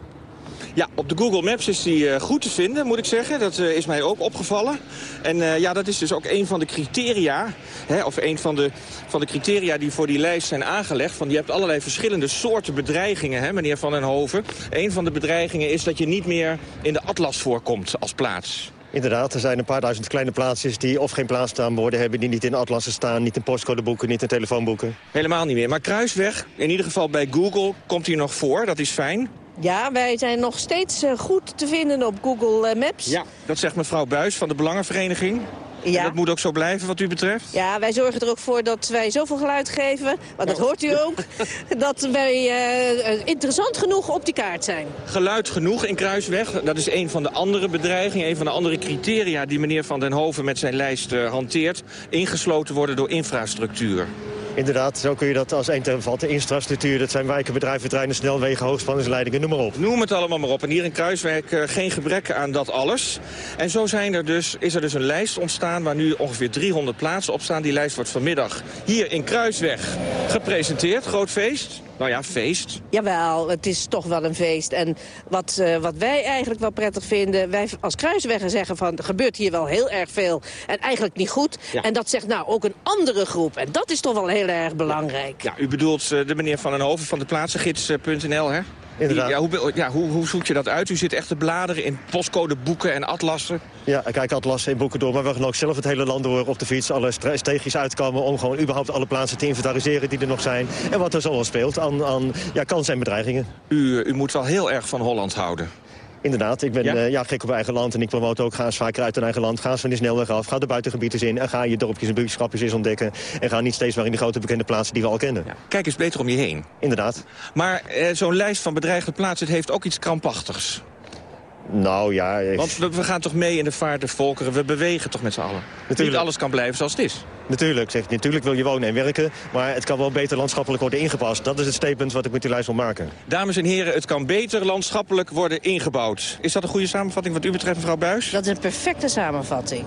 Ja, op de Google Maps is die eh, goed te vinden, moet ik zeggen. Dat eh, is mij ook opgevallen. En ja, dat is dus ook een van de criteria, hè, of een van de, van de criteria die voor die lijst zijn aangelegd. Van, je hebt allerlei verschillende soorten bedreigingen, hè, meneer Van den Hoven. Een van de bedreigingen is dat je niet meer in de atlas voorkomt als plaats. Inderdaad, er zijn een paar duizend kleine plaatsjes die of geen plaatsnaamborden hebben... die niet in atlassen staan, niet in postcodeboeken, niet in telefoonboeken. Helemaal niet meer. Maar Kruisweg, in ieder geval bij Google, komt hier nog voor. Dat is fijn. Ja, wij zijn nog steeds eh, goed te vinden op Google eh, Maps. Ja, dat zegt mevrouw Buis van de Belangenvereniging. Ja. En dat moet ook zo blijven wat u betreft? Ja, wij zorgen er ook voor dat wij zoveel geluid geven, maar dat hoort u ook, dat wij eh, interessant genoeg op die kaart zijn. Geluid genoeg in Kruisweg. Dat is een van de andere bedreigingen, een van de andere criteria... die meneer Van den Hoven met zijn lijst eh, hanteert. Ingesloten worden door infrastructuur. Inderdaad, zo kun je dat als één term vatten. Infrastructuur, dat zijn wijken, bedrijven, treinen, snelwegen, hoogspanningsleidingen, noem maar op. Noem het allemaal maar op. En hier in Kruiswijk eh, geen gebrek aan dat alles. En zo zijn er dus, is er dus een lijst ontstaan waar nu ongeveer 300 plaatsen op staan. Die lijst wordt vanmiddag hier in Kruisweg gepresenteerd. Groot feest. Nou ja, feest. Jawel, het is toch wel een feest. En wat, eh, wat wij eigenlijk wel prettig vinden... wij als Kruisweggen zeggen van... er gebeurt hier wel heel erg veel en eigenlijk niet goed. Ja. En dat zegt nou ook een andere groep. En dat is toch wel heel erg belangrijk. Ja, u bedoelt eh, de meneer Van den Hoven van de plaatsengids.nl, hè? Inderdaad. Ja, hoe, ja, hoe, hoe zoekt je dat uit? U zit echt te bladeren in postcodeboeken en atlassen. Ja, ik kijk atlassen in boeken door, maar we gaan ook zelf het hele land door op de fiets. Alle stra- steegjes uitkomen om gewoon überhaupt alle plaatsen te inventariseren die er nog zijn. En wat er zo al speelt aan, aan ja, kansen en bedreigingen. U, u moet wel heel erg van Holland houden. Inderdaad, ik ben Ja? ja? ja, gek op eigen land en ik promote ook. Ga eens vaker uit een eigen land, ga eens van die snelweg af. Ga de buitengebieden in en ga je dorpjes en buurtschapjes eens ontdekken. En ga niet steeds maar in de grote bekende plaatsen die we al kennen. Kijk eens beter om je heen. Inderdaad. Maar eh, zo'n lijst van bedreigde plaatsen heeft ook iets krampachtigs. Nou ja... ik- Want we, we gaan toch mee in de vaart der volkeren. We bewegen toch met z'n allen. Niet alles kan blijven zoals het is. Natuurlijk, zeg, natuurlijk wil je wonen en werken, maar het kan wel beter landschappelijk worden ingepast. Dat is het statement wat ik met die lijst wil maken. Dames en heren, het kan beter landschappelijk worden ingebouwd. Is dat een goede samenvatting wat u betreft, mevrouw Buis? Dat is een perfecte samenvatting.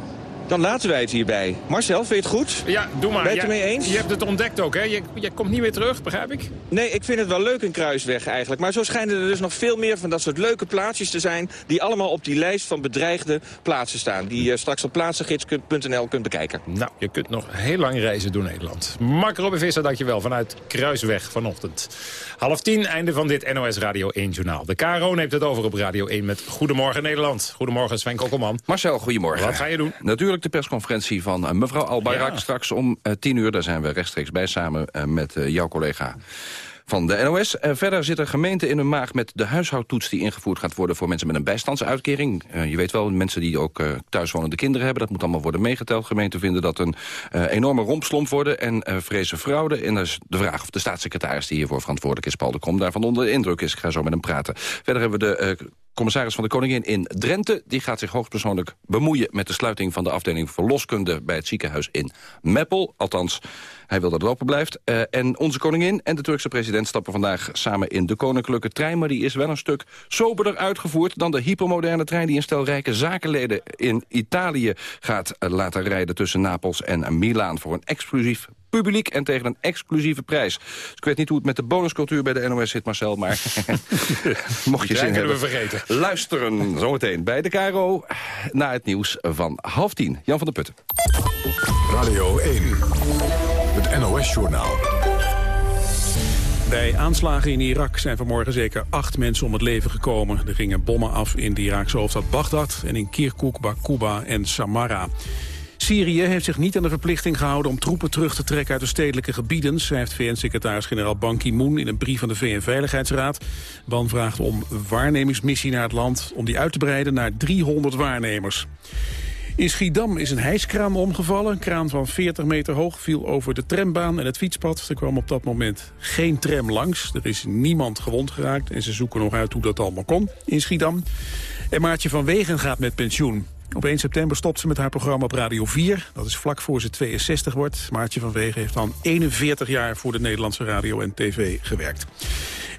Dan laten wij het hierbij. Marcel, vind je het goed? Ja, doe maar. Ben je het ermee eens? Je hebt het ontdekt ook, hè? Je, je komt niet meer terug, begrijp ik? Nee, ik vind het wel leuk, een kruisweg eigenlijk. Maar zo schijnen er dus nog veel meer van dat soort leuke plaatsjes te zijn... die allemaal op die lijst van bedreigde plaatsen staan. Die je straks op plaatsengids.nl kunt bekijken. Nou, je kunt nog heel lang reizen door Nederland. Mark Robin Visser, dankjewel, vanuit Kruisweg vanochtend. Half tien, einde van dit NOS Radio 1-journaal. De KRO neemt het over op Radio 1 met Goedemorgen Nederland. Goedemorgen Sven Kokkelman. Marcel, goedemorgen. Wat ga je doen? Natuurlijk de persconferentie van eh, mevrouw Albayrak Ja. straks om eh, tien uur. Daar zijn we rechtstreeks bij samen eh, met jouw collega van de NOS. Eh, verder zit er gemeente in hun maag met de huishoudtoets... die ingevoerd gaat worden voor mensen met een bijstandsuitkering. Je weet wel, mensen die ook thuiswonende kinderen hebben... dat moet allemaal worden meegeteld. Gemeenten vinden dat een enorme rompslomp worden en vrezen fraude. En dat is de vraag of de staatssecretaris die hiervoor verantwoordelijk is... Paul de Krom, daarvan onder de indruk is. Ik ga zo met hem praten. Verder hebben we de... Commissaris van de Koningin in Drenthe die gaat zich hoogstpersoonlijk bemoeien... met de sluiting van de afdeling verloskunde bij het ziekenhuis in Meppel. Althans, hij wil dat het open blijft. Eh, en onze koningin en de Turkse president stappen vandaag samen in de koninklijke trein... maar die is wel een stuk soberder uitgevoerd dan de hypermoderne trein... die een stel rijke zakenleden in Italië gaat eh, laten rijden... tussen Napels en Milaan voor een exclusief publiek en tegen een exclusieve prijs. Dus ik weet niet hoe het met de bonuscultuur bij de NOS zit, Marcel, maar mocht je zin kunnen hebben... we vergeten. Luisteren zometeen bij de KRO na het nieuws van half tien. Jan van der Putten. Radio 1, het NOS-journaal. Bij aanslagen in Irak zijn vanmorgen zeker acht mensen om het leven gekomen. Er gingen bommen af in de Iraakse hoofdstad Bagdad... en in Kirkuk, Bakuba en Samarra. Syrië heeft zich niet aan de verplichting gehouden om troepen terug te trekken uit de stedelijke gebieden, schrijft VN-secretaris-generaal Ban Ki-moon in een brief van de VN-veiligheidsraad. Ban vraagt om waarnemingsmissie naar het land om die uit te breiden naar 300 waarnemers. In Schiedam is een hijskraan omgevallen. Een kraan van 40 meter hoog viel over de trambaan en het fietspad. Er kwam op dat moment geen tram langs. Er is niemand gewond geraakt en ze zoeken nog uit hoe dat allemaal kon in Schiedam. En Maartje van Wegen gaat met pensioen. Op 1 september stopt ze met haar programma op Radio 4. Dat is vlak voor ze 62 wordt. Maartje van Wegen heeft dan 41 jaar voor de Nederlandse radio en tv gewerkt.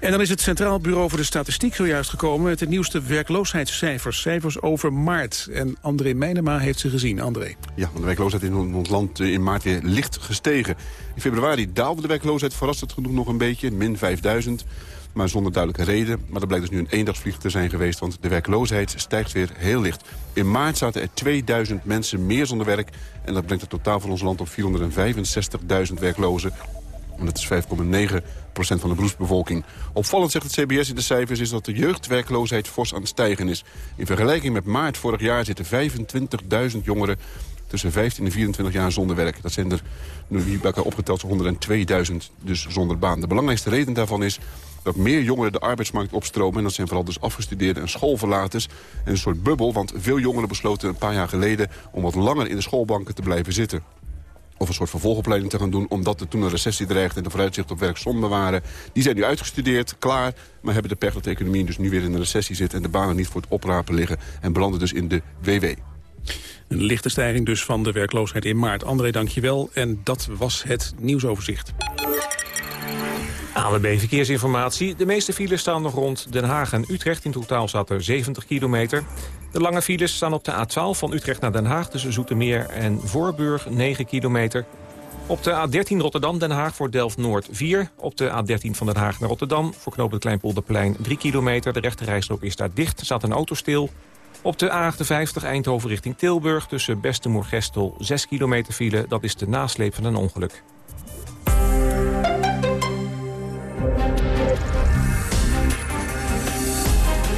En dan is het Centraal Bureau voor de Statistiek zojuist gekomen... met de nieuwste werkloosheidscijfers. Cijfers over maart. En André Meijnema heeft ze gezien. André. Ja, de werkloosheid in ons land eh, in maart weer licht gestegen. In februari daalde de werkloosheid verrassend genoeg nog een beetje, min 5000. Maar zonder duidelijke reden. Maar dat blijkt dus nu een eendagsvlieg te zijn geweest, want de werkloosheid stijgt weer heel licht. In maart zaten er 2000 mensen meer zonder werk. En dat brengt het totaal van ons land op 465.000 werklozen. En dat is 5,9% van de beroepsbevolking. Opvallend zegt het CBS in de cijfers is dat de jeugdwerkloosheid fors aan het stijgen is. In vergelijking met maart vorig jaar zitten 25.000 jongeren tussen 15 en 24 jaar zonder werk. Dat zijn er nu bij elkaar opgeteld zo'n 102.000 dus zonder baan. De belangrijkste reden daarvan is dat meer jongeren de arbeidsmarkt opstromen. En dat zijn vooral dus afgestudeerden en schoolverlaters. En een soort bubbel, want veel jongeren besloten een paar jaar geleden... om wat langer in de schoolbanken te blijven zitten of een soort vervolgopleiding te gaan doen... omdat er toen een recessie dreigde en de vooruitzicht op werk somber waren. Die zijn nu uitgestudeerd, klaar, maar hebben de pech dat de economie dus nu weer in een recessie zit... en de banen niet voor het oprapen liggen en belanden dus in de WW. Een lichte stijging dus van de werkloosheid in maart. André, dankjewel. En dat was het nieuwsoverzicht. ANWB Verkeersinformatie. De meeste files staan nog rond Den Haag en Utrecht. In totaal staat er 70 kilometer. De lange files staan op de A12 van Utrecht naar Den Haag... tussen Zoetermeer en Voorburg, 9 kilometer. Op de A13 Rotterdam-Den Haag voor Delft-Noord 4. Op de A13 van Den Haag naar Rotterdam voor knooppunt Kleinpolderplein 3 kilometer. De rechterrijstrook is daar dicht, staat een auto stil. Op de A58 Eindhoven richting Tilburg tussen Bestemoer-Gestel 6 kilometer file. Dat is de nasleep van een ongeluk.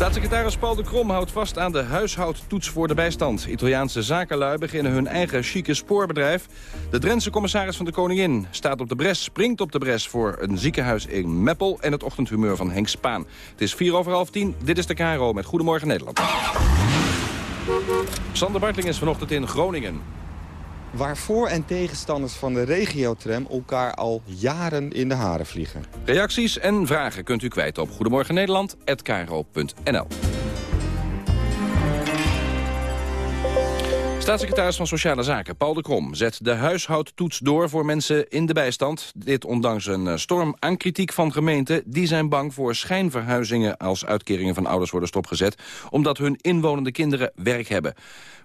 Staatssecretaris Paul de Krom houdt vast aan de huishoudtoets voor de bijstand. Italiaanse zakenlui beginnen hun eigen chique spoorbedrijf. De Drentse commissaris van de Koningin staat op de bres, springt op de bres... voor een ziekenhuis in Meppel en het ochtendhumeur van Henk Spaan. Het is vier over half tien, dit is de KRO met Goedemorgen Nederland. Sander Bartling is vanochtend in Groningen. Waar voor- en tegenstanders van de regiotram elkaar al jaren in de haren vliegen. Reacties en vragen kunt u kwijt op Goedemorgen. Staatssecretaris van Sociale Zaken, Paul de Krom, zet de huishoudtoets door voor mensen in de bijstand. Dit ondanks een eh, storm aan kritiek van gemeenten. Die zijn bang voor schijnverhuizingen als uitkeringen van ouders worden stopgezet. Omdat hun inwonende kinderen werk hebben.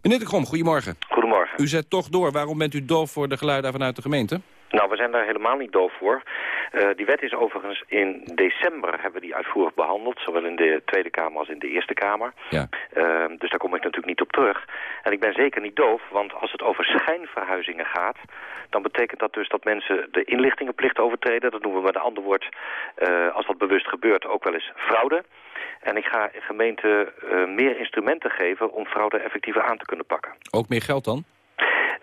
Meneer de Krom, goedemorgen. Goedemorgen. U zet toch door. Waarom bent u doof voor de geluiden vanuit de gemeente? Nou, we zijn daar helemaal niet doof voor. Uh, die wet is overigens in december hebben we die uitvoerig behandeld. Zowel in de Tweede Kamer als in de Eerste Kamer. Ja. Uh, dus daar kom ik natuurlijk niet op terug. En ik ben zeker niet doof, want als het over schijnverhuizingen gaat... dan betekent dat dus dat mensen de inlichtingenplicht overtreden. Dat noemen we met een ander woord, uh, als dat bewust gebeurt, ook wel eens fraude. En ik ga gemeenten meer instrumenten geven om fraude effectiever aan te kunnen pakken. Ook meer geld dan?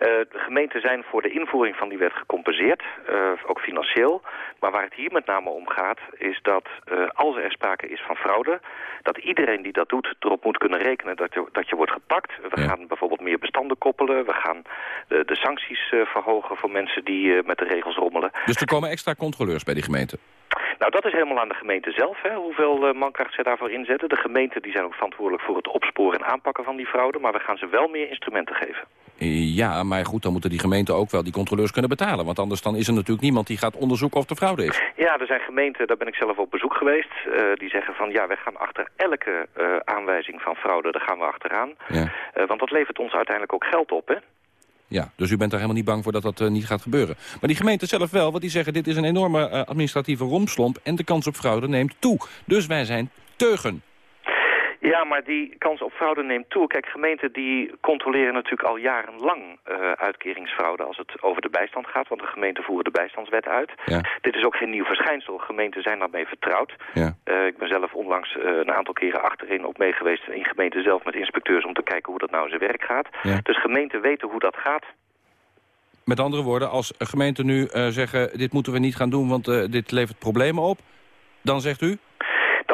Uh, de gemeenten zijn voor de invoering van die wet gecompenseerd, uh, ook financieel. Maar waar het hier met name om gaat, is dat uh, als er sprake is van fraude... dat iedereen die dat doet erop moet kunnen rekenen dat je, dat je wordt gepakt. We ja. gaan bijvoorbeeld meer bestanden koppelen. We gaan de, de sancties verhogen voor mensen die met de regels rommelen. Dus er komen extra controleurs bij die gemeenten? Nou, dat is helemaal aan de gemeente zelf, hè, hoeveel uh, mankracht ze daarvoor inzetten. De gemeenten die zijn ook verantwoordelijk voor het opsporen en aanpakken van die fraude. Maar we gaan ze wel meer instrumenten geven. Ja, maar goed, dan moeten die gemeenten ook wel die controleurs kunnen betalen. Want anders dan is er natuurlijk niemand die gaat onderzoeken of er fraude is. Ja, er zijn gemeenten, daar ben ik zelf op bezoek geweest... Uh, die zeggen van ja, wij gaan achter elke uh, aanwijzing van fraude, daar gaan we achteraan. Ja. Uh, want dat levert ons uiteindelijk ook geld op, hè? Ja, dus u bent er helemaal niet bang voor dat dat niet gaat gebeuren. Maar die gemeenten zelf wel, want die zeggen... dit is een enorme administratieve romslomp en de kans op fraude neemt toe. Dus wij zijn teugen. Ja, maar die kans op fraude neemt toe. Kijk, gemeenten die controleren natuurlijk al jarenlang uh, uitkeringsfraude als het over de bijstand gaat. Want de gemeenten voeren de bijstandswet uit. Ja. Dit is ook geen nieuw verschijnsel. Gemeenten zijn daarmee vertrouwd. Ja. Uh, ik ben zelf onlangs uh, een aantal keren achterin op mee geweest in gemeenten zelf met inspecteurs om te kijken hoe dat nou in zijn werk gaat. Ja. Dus gemeenten weten hoe dat gaat. Met andere woorden, als gemeenten nu zeggen dit moeten we niet gaan doen want dit levert problemen op, dan zegt u?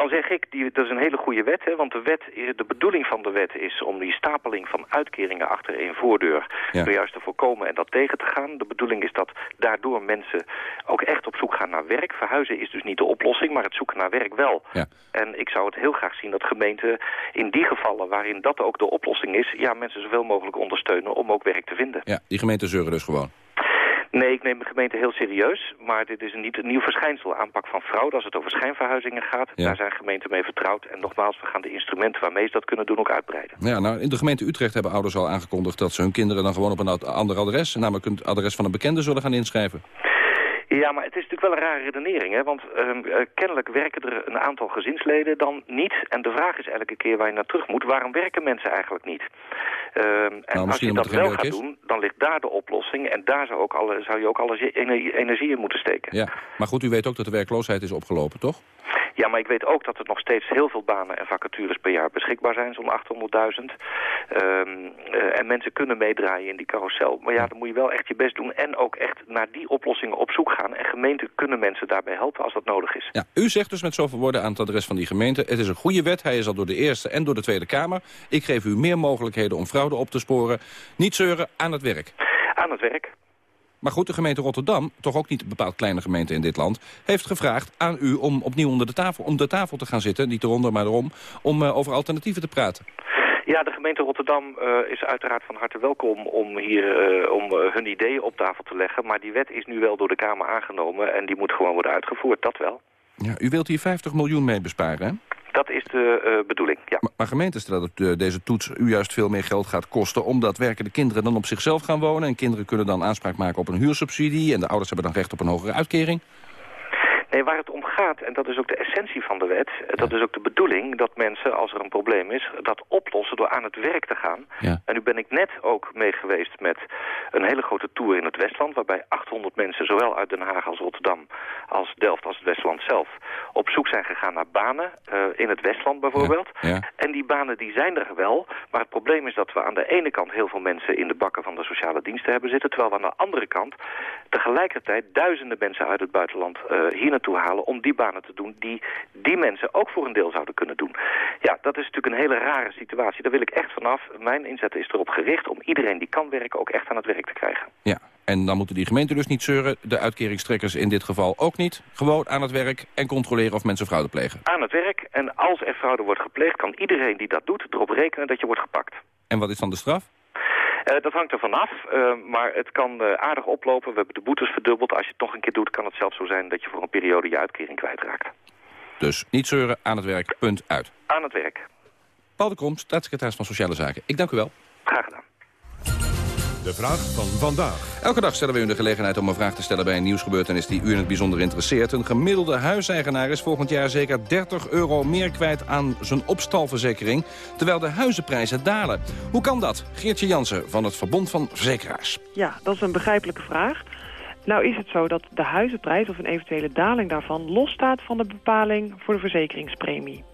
Dan zeg ik, die, dat is een hele goede wet, hè, want de, wet, de bedoeling van de wet is om die stapeling van uitkeringen achter één voordeur ja. nou juist te voorkomen en dat tegen te gaan. De bedoeling is dat daardoor mensen ook echt op zoek gaan naar werk. Verhuizen is dus niet de oplossing, maar het zoeken naar werk wel. Ja. En ik zou het heel graag zien dat gemeenten in die gevallen waarin dat ook de oplossing is, ja, mensen zoveel mogelijk ondersteunen om ook werk te vinden. Ja, die gemeenten zeuren dus gewoon. Nee, ik neem de gemeente heel serieus. Maar dit is niet een nieuw verschijnsel. Aanpak van fraude als het over schijnverhuizingen gaat. Ja. Daar zijn gemeenten mee vertrouwd. En nogmaals, we gaan de instrumenten waarmee ze dat kunnen doen ook uitbreiden. Ja, nou, in de gemeente Utrecht hebben ouders al aangekondigd... dat ze hun kinderen dan gewoon op een ander adres... namelijk het adres van een bekende zullen gaan inschrijven. Ja, maar het is natuurlijk wel een rare redenering, hè? want uh, uh, kennelijk werken er een aantal gezinsleden dan niet. En de ook is elke keer waar je naar terug moet, waarom werken mensen eigenlijk niet? Uh, en nou, als je dat wel gaat is. doen, dan ligt daar de oplossing. En daar zou, ook alle, zou je ook alle ener- energie in moeten steken. Ja, maar goed, u weet ook dat de werkloosheid is opgelopen, toch? Ja, maar ik weet ook dat er nog steeds heel veel banen en vacatures per jaar beschikbaar zijn, zo'n 800.000. Um, uh, en mensen kunnen meedraaien in die carousel. Maar ja, dan moet je wel echt je best doen en ook echt naar die oplossingen op zoek gaan. En gemeenten kunnen mensen daarbij helpen als dat nodig is. Ja, u zegt dus met zoveel woorden aan het adres van die gemeente... het is een goede wet, hij is al door de Eerste en door de Tweede Kamer. Ik geef u meer mogelijkheden om fraude op te sporen. Niet zeuren, aan het werk. Aan het werk. Maar goed, de gemeente Rotterdam, toch ook niet een bepaald kleine gemeente in dit land... heeft gevraagd aan u om opnieuw onder de tafel, om de tafel te gaan zitten. Niet eronder, maar erom, om uh, over alternatieven te praten. Ja, de gemeente Rotterdam uh, is uiteraard van harte welkom om hier uh, om, hun ideeën op tafel te leggen. Maar die wet is nu wel door de Kamer aangenomen en die moet gewoon worden uitgevoerd, dat wel. Ja, u wilt hier 50 miljoen mee besparen, hè? Dat is de uh, bedoeling, ja. Maar, maar gemeenten stellen dat uh, deze toets u juist veel meer geld gaat kosten... omdat werkende kinderen dan op zichzelf gaan wonen... en kinderen kunnen dan aanspraak maken op een huursubsidie... en de ouders hebben dan recht op een hogere uitkering. Nee, waar het om gaat, en dat is ook de essentie van de wet... dat is ook de bedoeling dat mensen, als er een probleem is... dat oplossen door aan het werk te gaan. Ja. En nu ben ik net ook mee geweest met een hele grote tour in het Westland... waarbij 800 mensen, zowel uit Den Haag als Rotterdam... als Delft als het Westland zelf... op zoek zijn gegaan naar banen, uh, in het Westland bijvoorbeeld. Ja. Ja. En die banen die zijn er wel, maar het probleem is dat we aan de ene kant... heel veel mensen in de bakken van de sociale diensten hebben zitten... terwijl we aan de andere kant tegelijkertijd duizenden mensen uit het buitenland uh, hier naartoe halen om die banen te doen die die mensen ook voor een deel zouden kunnen doen. Ja, dat is natuurlijk een hele rare situatie. Daar wil ik echt vanaf. Mijn inzet is erop gericht om iedereen die kan werken ook echt aan het werk te krijgen. Ja, en dan moeten die gemeenten dus niet zeuren. De uitkeringstrekkers in dit geval ook niet. Gewoon aan het werk en controleren of mensen fraude plegen. Aan het werk. En als er fraude wordt gepleegd, kan iedereen die dat doet erop rekenen dat je wordt gepakt. En wat is dan de straf? Uh, dat hangt er vanaf, uh, maar het kan uh, aardig oplopen. We hebben de boetes verdubbeld. Als je het toch een keer doet, kan het zelfs zo zijn dat je voor een periode je uitkering kwijtraakt. Dus niet zeuren, aan het werk, punt uit. Aan het werk. Paul de Krom, staatssecretaris van Sociale Zaken. Ik dank u wel. Graag gedaan. De vraag van vandaag. Elke dag stellen we u de gelegenheid om een vraag te stellen bij een nieuwsgebeurtenis die u in het bijzonder interesseert. Een gemiddelde huiseigenaar is volgend jaar zeker 30 euro meer kwijt aan zijn opstalverzekering, terwijl de huizenprijzen dalen. Hoe kan dat? Geertje Jansen van het Verbond van Verzekeraars. Ja, dat is een begrijpelijke vraag. Nou is het zo dat de huizenprijs of een eventuele daling daarvan losstaat van de bepaling voor de verzekeringspremie.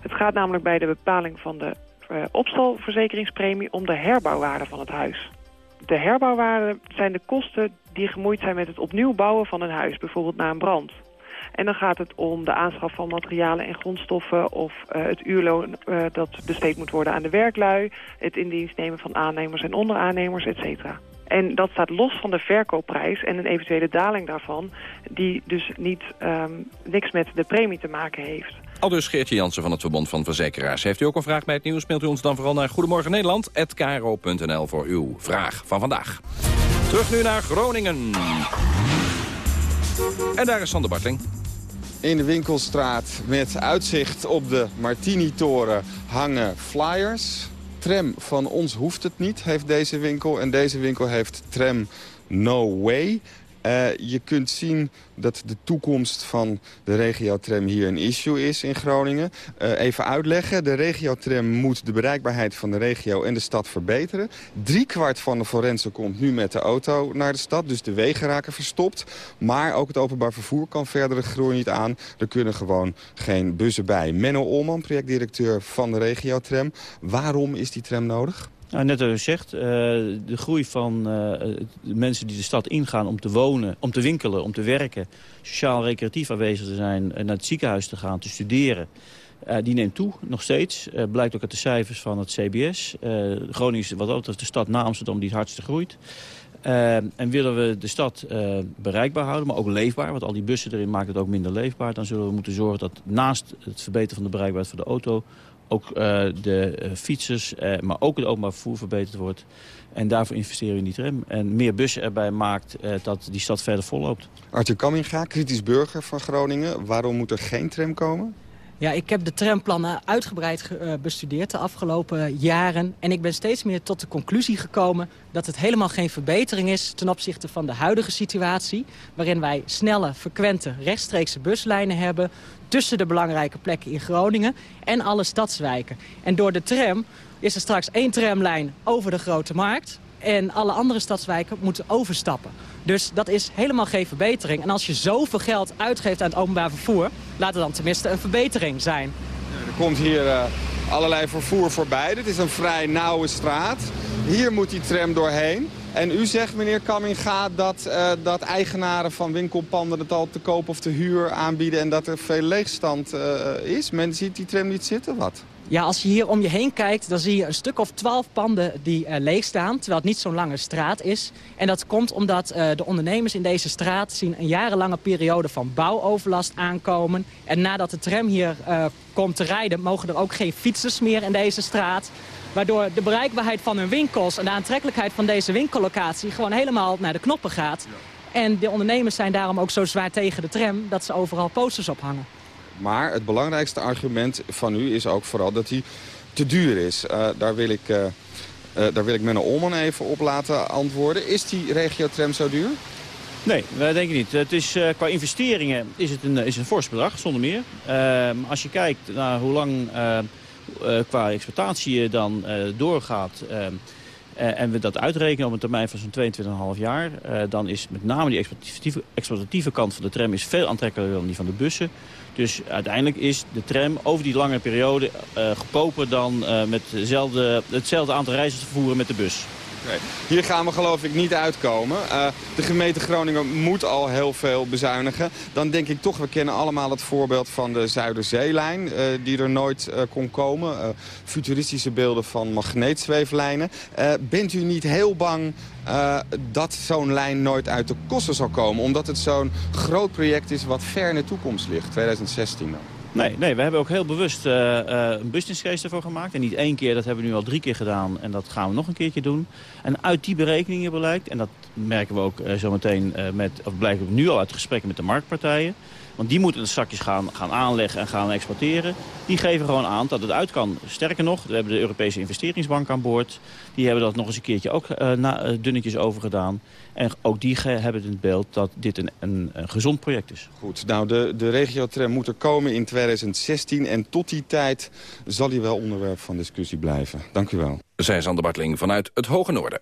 Het gaat namelijk bij de bepaling van de uh, opstalverzekeringspremie om de herbouwwaarde van het huis. De herbouwwaarde zijn de kosten die gemoeid zijn met het opnieuw bouwen van een huis, bijvoorbeeld na een brand. En dan gaat het om de aanschaf van materialen en grondstoffen... of uh, het uurloon uh, dat besteed moet worden aan de werklui... het in dienst nemen van aannemers en onderaannemers, et cetera. En dat staat los van de verkoopprijs en een eventuele daling daarvan... die dus niet um, niks met de premie te maken heeft. Al dus Geertje Jansen van het Verbond van Verzekeraars. Heeft u ook een vraag bij het nieuws, mailt u ons dan vooral naar Goedemorgen Nederland@kro.nl voor uw vraag van vandaag. Terug nu naar Groningen. En daar is Sander Bartling. In de winkelstraat met uitzicht op de Martini-toren hangen flyers. Tram van ons hoeft het niet, heeft deze winkel. En deze winkel heeft tram No Way. Uh, je kunt zien dat de toekomst van de regiotram hier een issue is in Groningen. Uh, even uitleggen, de regiotram moet de bereikbaarheid van de regio en de stad verbeteren. Drie kwart van de forensen komt nu met de auto naar de stad, dus de wegen raken verstopt. Maar ook het openbaar vervoer kan verdere groei niet aan. Er kunnen gewoon geen bussen bij. Menno Olman, projectdirecteur van de regiotram. Waarom is die tram nodig? Nou, net als u zegt, uh, de groei van uh, de mensen die de stad ingaan om te wonen, om te winkelen, om te werken, sociaal-recreatief aanwezig te zijn, uh, naar het ziekenhuis te gaan, te studeren, die neemt toe, nog steeds. blijkt ook uit de cijfers van het CBS. Groningen is wat dat de stad na Amsterdam die het hardste groeit. en willen we de stad bereikbaar houden, maar ook leefbaar, want al die bussen erin maken het ook minder leefbaar, dan zullen we moeten zorgen dat naast het verbeteren van de bereikbaarheid van de auto ook uh, de uh, fietsers, uh, maar ook het openbaar vervoer verbeterd wordt. En daarvoor investeren we in die tram. En meer bussen erbij maakt dat die stad verder volloopt. Arthur Kamminga, kritisch burger van Groningen. Waarom moet er geen tram komen? Ja, ik heb de tramplannen uitgebreid bestudeerd de afgelopen jaren. En ik ben steeds meer tot de conclusie gekomen dat het helemaal geen verbetering is ten opzichte van de huidige situatie. Waarin wij snelle, frequente, rechtstreekse buslijnen hebben tussen de belangrijke plekken in Groningen en alle stadswijken. En door de tram is er straks één tramlijn over de Grote Markt... en alle andere stadswijken moeten overstappen. Dus dat is helemaal geen verbetering. En als je zoveel geld uitgeeft aan het openbaar vervoer... laat het dan tenminste een verbetering zijn. Er komt hier uh, allerlei vervoer voorbij. Dit is een vrij nauwe straat. Hier moet die tram doorheen. En u zegt, meneer Kamminga, dat, uh, dat eigenaren van winkelpanden het al te koop of te huur aanbieden... en dat er veel leegstand uh, is. Men ziet die tram niet zitten, wat? Ja, als je hier om je heen kijkt, dan zie je een stuk of twaalf panden die uh, leeg staan. Terwijl het niet zo'n lange straat is. En dat komt omdat uh, de ondernemers in deze straat zien een jarenlange periode van bouwoverlast aankomen. En nadat de tram hier uh, komt te rijden, mogen er ook geen fietsers meer in deze straat. Waardoor de bereikbaarheid van hun winkels en de aantrekkelijkheid van deze winkellocatie gewoon helemaal naar de knoppen gaat. En de ondernemers zijn daarom ook zo zwaar tegen de tram dat ze overal posters ophangen. Maar het belangrijkste argument van u is ook vooral dat hij te duur is. Uh, daar wil ik... Uh, daar wil ik Menno Olman even op laten antwoorden. Is die regiotram zo duur? Nee, wij denken niet. Het is, qua investeringen is het een, is een fors bedrag, zonder meer. Uh, als je kijkt naar hoe lang qua exploitatie je dan doorgaat... Uh, en we dat uitrekenen op een termijn van zo'n 22,5 jaar... Uh, dan is met name die exploitatieve, exploitatieve kant van de tram is veel aantrekkelijker dan die van de bussen. Dus uiteindelijk is de tram over die lange periode uh, goedkoper dan met hetzelfde, hetzelfde aantal reizigers te vervoeren met de bus. Hier gaan we geloof ik niet uitkomen. Uh, de gemeente Groningen moet al heel veel bezuinigen. Dan denk ik toch, we kennen allemaal het voorbeeld van de Zuiderzeelijn... Uh, die er nooit uh, kon komen. futuristische beelden van magneetzweeflijnen. bent u niet heel bang dat zo'n lijn nooit uit de kosten zal komen? Omdat het zo'n groot project is wat ver in de toekomst ligt, 2016 dan. Nee, nee, we hebben ook heel bewust uh, uh, een business case ervoor gemaakt. En niet één keer, dat hebben we nu al drie keer gedaan. En dat gaan we nog een keertje doen. En uit die berekeningen blijkt, en dat merken we ook uh, zometeen met, of blijken we nu al uit gesprekken met de marktpartijen. Want die moeten de zakjes gaan, gaan aanleggen en gaan exporteren. Die geven gewoon aan dat het uit kan. Sterker nog, we hebben de Europese investeringsbank aan boord. Die hebben dat nog eens een keertje ook uh, na, uh, dunnetjes over gedaan. En ook die hebben in het beeld dat dit een, een, een gezond project is. Goed, nou de, de regiotram moet er komen in 2016. En tot die tijd zal hij wel onderwerp van discussie blijven. Dank u wel. Zij Sander Bartling vanuit het Hoge Noorden.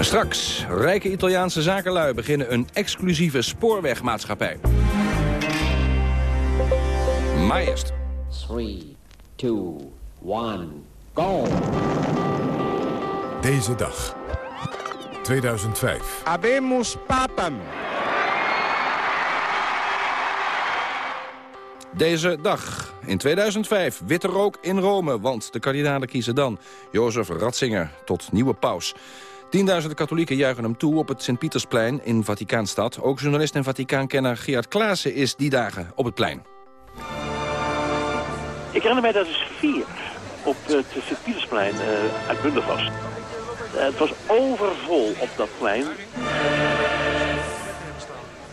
Straks, rijke Italiaanse zakenlui beginnen een exclusieve spoorwegmaatschappij. Maar eerst. 3, 2, 1, go! Deze dag. 2005. Abemus papam. Deze dag, in 2005, witte rook in Rome... want de kardinalen kiezen dan Jozef Ratzinger tot nieuwe paus. Tienduizenden katholieken juichen hem toe op het Sint-Pietersplein in Vaticaanstad. Ook journalist en Vaticaankenner Gerard Klaassen is die dagen op het plein. Ik herinner mij dat is vier op het Sint-Pietersplein uh, uitbundig was. Uh, het was overvol op dat plein.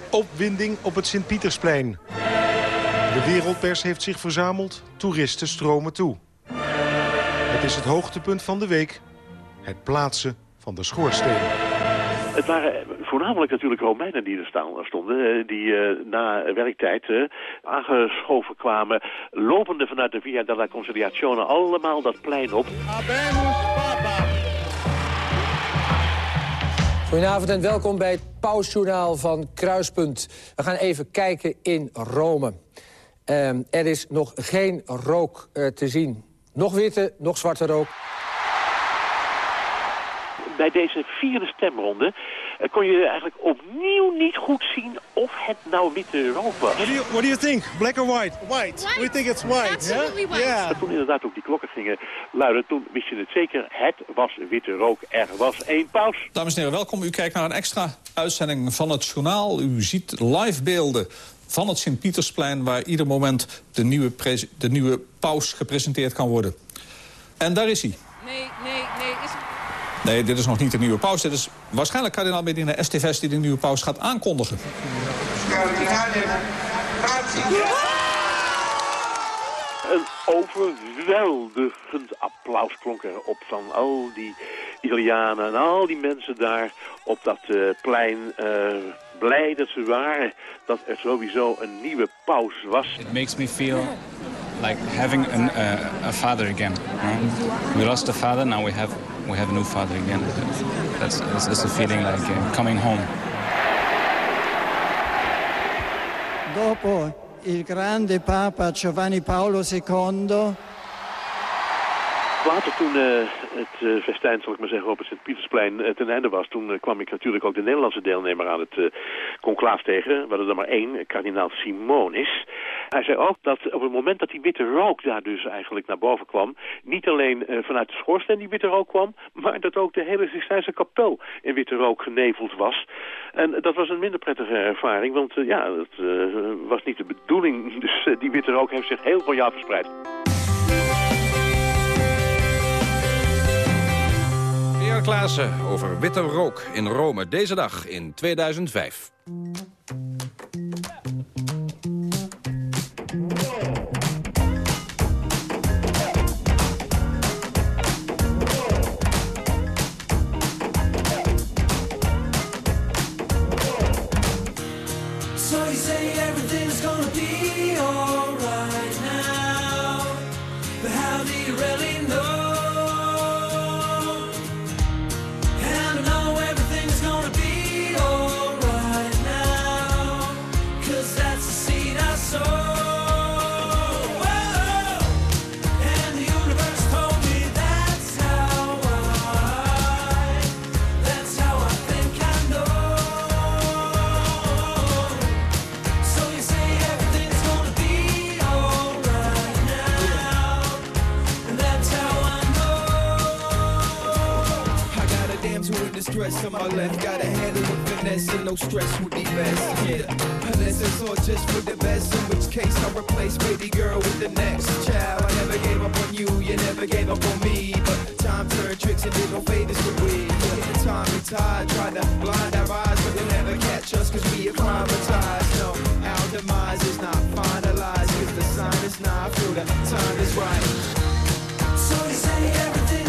Opwinding op het Sint-Pietersplein. De wereldpers heeft zich verzameld, toeristen stromen toe. Het is het hoogtepunt van de week, het plaatsen van de schoorsteen. Het waren voornamelijk natuurlijk Romeinen die er staan, stonden. Die uh, na werktijd uh, aangeschoven kwamen. Lopende vanuit de Via della Conciliazione. Allemaal dat plein op. Goedenavond en welkom bij het pausjournaal van Kruispunt. We gaan even kijken in Rome. Uh, er is nog geen rook uh, te zien. Nog witte, nog zwarte rook bij deze vierde stemronde uh, kon je eigenlijk opnieuw niet goed zien of het nou witte rook was. What do you, what do you think? Black or white? White. white. We think it's white. Absolutely yeah? white. Yeah. Toen inderdaad ook die klokken gingen luiden, toen wist je het zeker. Het was witte rook. Er was één paus. Dames en heren, welkom. U kijkt naar een extra uitzending van het journaal. U ziet live beelden van het Sint-Pietersplein... waar ieder moment de nieuwe, de nieuwe paus gepresenteerd kan worden. En daar is hij. Nee, nee. Nee, dit is nog niet de nieuwe paus. Dit is waarschijnlijk kardinaal Medina Esteves die de nieuwe paus gaat aankondigen. Een overweldigend applaus klonk erop van al die Italianen en al die mensen daar op dat uh, plein. Uh, blij dat ze waren dat er sowieso een nieuwe paus was. It makes me feel like having an, uh, a father again. We lost a father, now we have we have a new father again. That's, that's, that's a feeling like uh, coming home. Dopo il grande Papa Giovanni Paolo II Later toen uh, het uh, festijn, zal ik maar zeggen, op het Sint-Pietersplein uh, ten einde was... toen kwam ik natuurlijk ook de Nederlandse deelnemer aan het conclaaf tegen. We er maar één, kardinaal Simonis. Hij zei ook dat op het moment dat die witte rook daar dus eigenlijk naar boven kwam... niet alleen vanuit de schoorsteen die witte rook kwam... maar dat ook de hele Sixtijnse kapel in witte rook geneveld was. En dat was een minder prettige ervaring, want ja, dat was niet de bedoeling. Dus die witte rook heeft zich heel veel jaar verspreid. Gerard Klaassen over witte rook in Rome deze dag in 2005. No stress would be best. Yeah, unless it's all just for the best. In which case I'll replace baby girl with the next child. I never gave up on you, you never gave up on me. But time turned tricks and did no favors to we. Yeah, time and tide tried to blind our eyes, but they'll never catch us cause we acclimatized. No, our demise is not finalized cause the sign is not. Feel the time is right. So you say everything's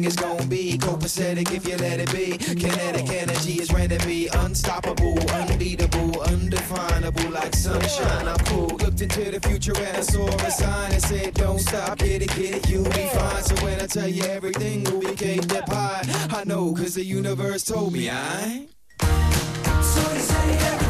everything is gonna be copacetic if you let it be. Kinetic energy is ready to be unstoppable, unbeatable, undefinable, like sunshine. I'm cool. Looked into the future and I saw a sign that said, Don't stop, get it, get it, you'll be fine. So when I tell you everything be cake up high, I know, cause the universe told me I. So you say everything's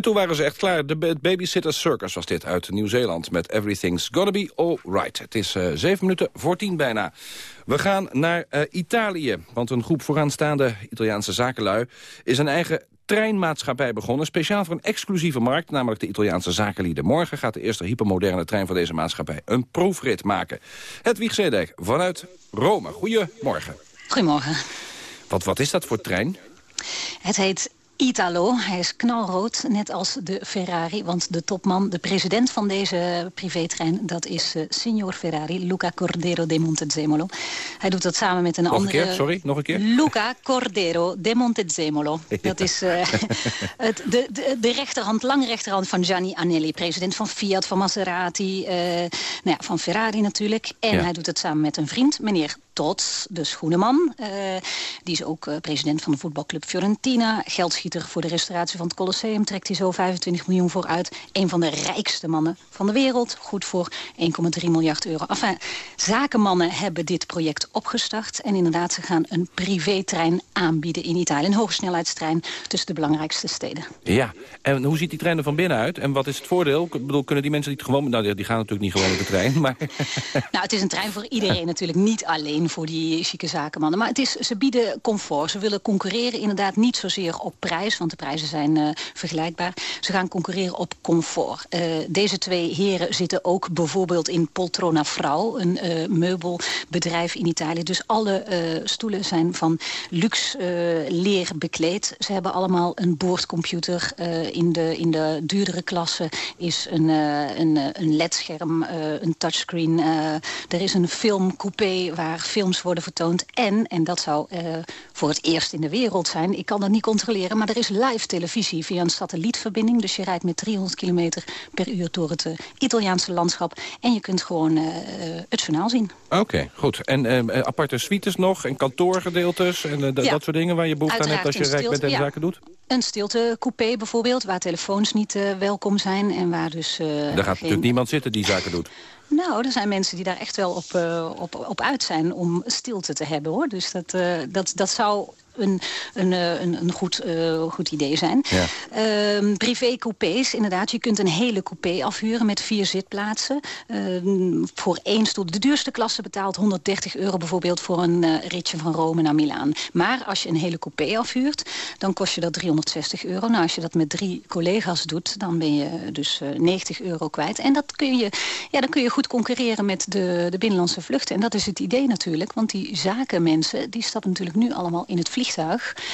En toen waren ze echt klaar. De Babysitter Circus was dit uit Nieuw-Zeeland... met Everything's Gonna Be Alright. Het is eh, zeven minuten voor tien bijna. We gaan naar eh, Italië. Want een groep vooraanstaande Italiaanse zakenlui... is een eigen treinmaatschappij begonnen... speciaal voor een exclusieve markt, namelijk de Italiaanse zakenlieden. Morgen gaat de eerste hypermoderne trein van deze maatschappij... een proefrit maken. Het Wiegzedek vanuit Rome. Goedemorgen. Goedemorgen. Wat, wat is dat voor trein? Het heet Italo. Hij is knalrood, net als de Ferrari. Want de topman, de president van deze privétrein... dat is eh, signor Ferrari, Luca Cordero de Montezemolo. Hij doet dat samen met een Nog een keer, sorry, nog een keer. Luca Cordero de Montezemolo. Dat is eh, het, de, de, de rechterhand, lange rechterhand van Gianni Anelli. President van Fiat, van Maserati, eh, nou ja, van Ferrari natuurlijk. En Ja. hij doet het samen met een vriend, meneer Tots, de schoenenman. Eh, die is ook eh, president van de voetbalclub Fiorentina. Geldschieter voor de restauratie van het Colosseum trekt hij zo 25 miljoen voor uit. Een van de rijkste mannen van de wereld. Goed voor 1,3 miljard euro. Enfin, zakenmannen hebben dit project opgestart. En inderdaad, ze gaan een privétrein aanbieden in Italië. Een hoogsnelheidstrein tussen de belangrijkste steden. Ja, en hoe ziet die trein er van binnen uit? En wat is het voordeel? Ik bedoel, kunnen die mensen niet gewoon... Nou, die- die gaan natuurlijk niet gewoon met de trein, maar... Nou, het is een trein voor iedereen natuurlijk. Niet alleen voor die chique zakenmannen. Maar het is, ze bieden comfort. Ze willen concurreren inderdaad niet zozeer op prijs. Want de prijzen zijn eh, vergelijkbaar. Ze gaan concurreren op comfort. Eh, deze twee heren zitten ook bijvoorbeeld in Poltrona Vrouw. Een eh, meubelbedrijf in Italië. Dus alle stoelen zijn van luxe leer bekleed. Ze hebben allemaal een boordcomputer. In, de, in de duurdere klasse is een, een, een LED-scherm, een touchscreen. er is een filmcoupé waar films worden vertoond. En, en dat zou voor het eerst in de wereld zijn... ik kan dat niet controleren, maar er is live televisie via een satellietverbinding. Dus je rijdt met 300 kilometer per uur door het eh, Italiaanse landschap... en je kunt gewoon eh, eh, het journaal zien. Oké, goed. En aparte suites nog en kantoorgedeeltes en Ja. dat soort dingen waar je behoefte aan hebt als je rijk bent en zaken doet? Een stiltecoupé bijvoorbeeld, waar telefoons niet welkom zijn... en waar dus... Daar gaat geen- natuurlijk niemand zitten die zaken doet. Nou, er zijn mensen die daar echt wel op, op, op uit zijn om stilte te hebben, hoor. Dus dat, dat, dat zou how een, een, eh, een, een goed, eh, goed idee zijn. Ja. Ehm, Privé-coupés, inderdaad. Je kunt een hele coupé afhuren met vier zitplaatsen. Ehm, voor één stoel. De duurste klasse betaalt 130 euro bijvoorbeeld... voor een eh, ritje van Rome naar Milaan. Maar als je een hele coupé afhuurt, dan kost je dat 360 euro. Nou, als je dat met drie collega's doet, dan ben je dus eh, 90 euro kwijt. En dat kun je, ja, dan kun je goed concurreren met de, de binnenlandse vluchten. En dat is het idee natuurlijk. Want die zakenmensen, die stappen natuurlijk nu allemaal in het vliegtuig.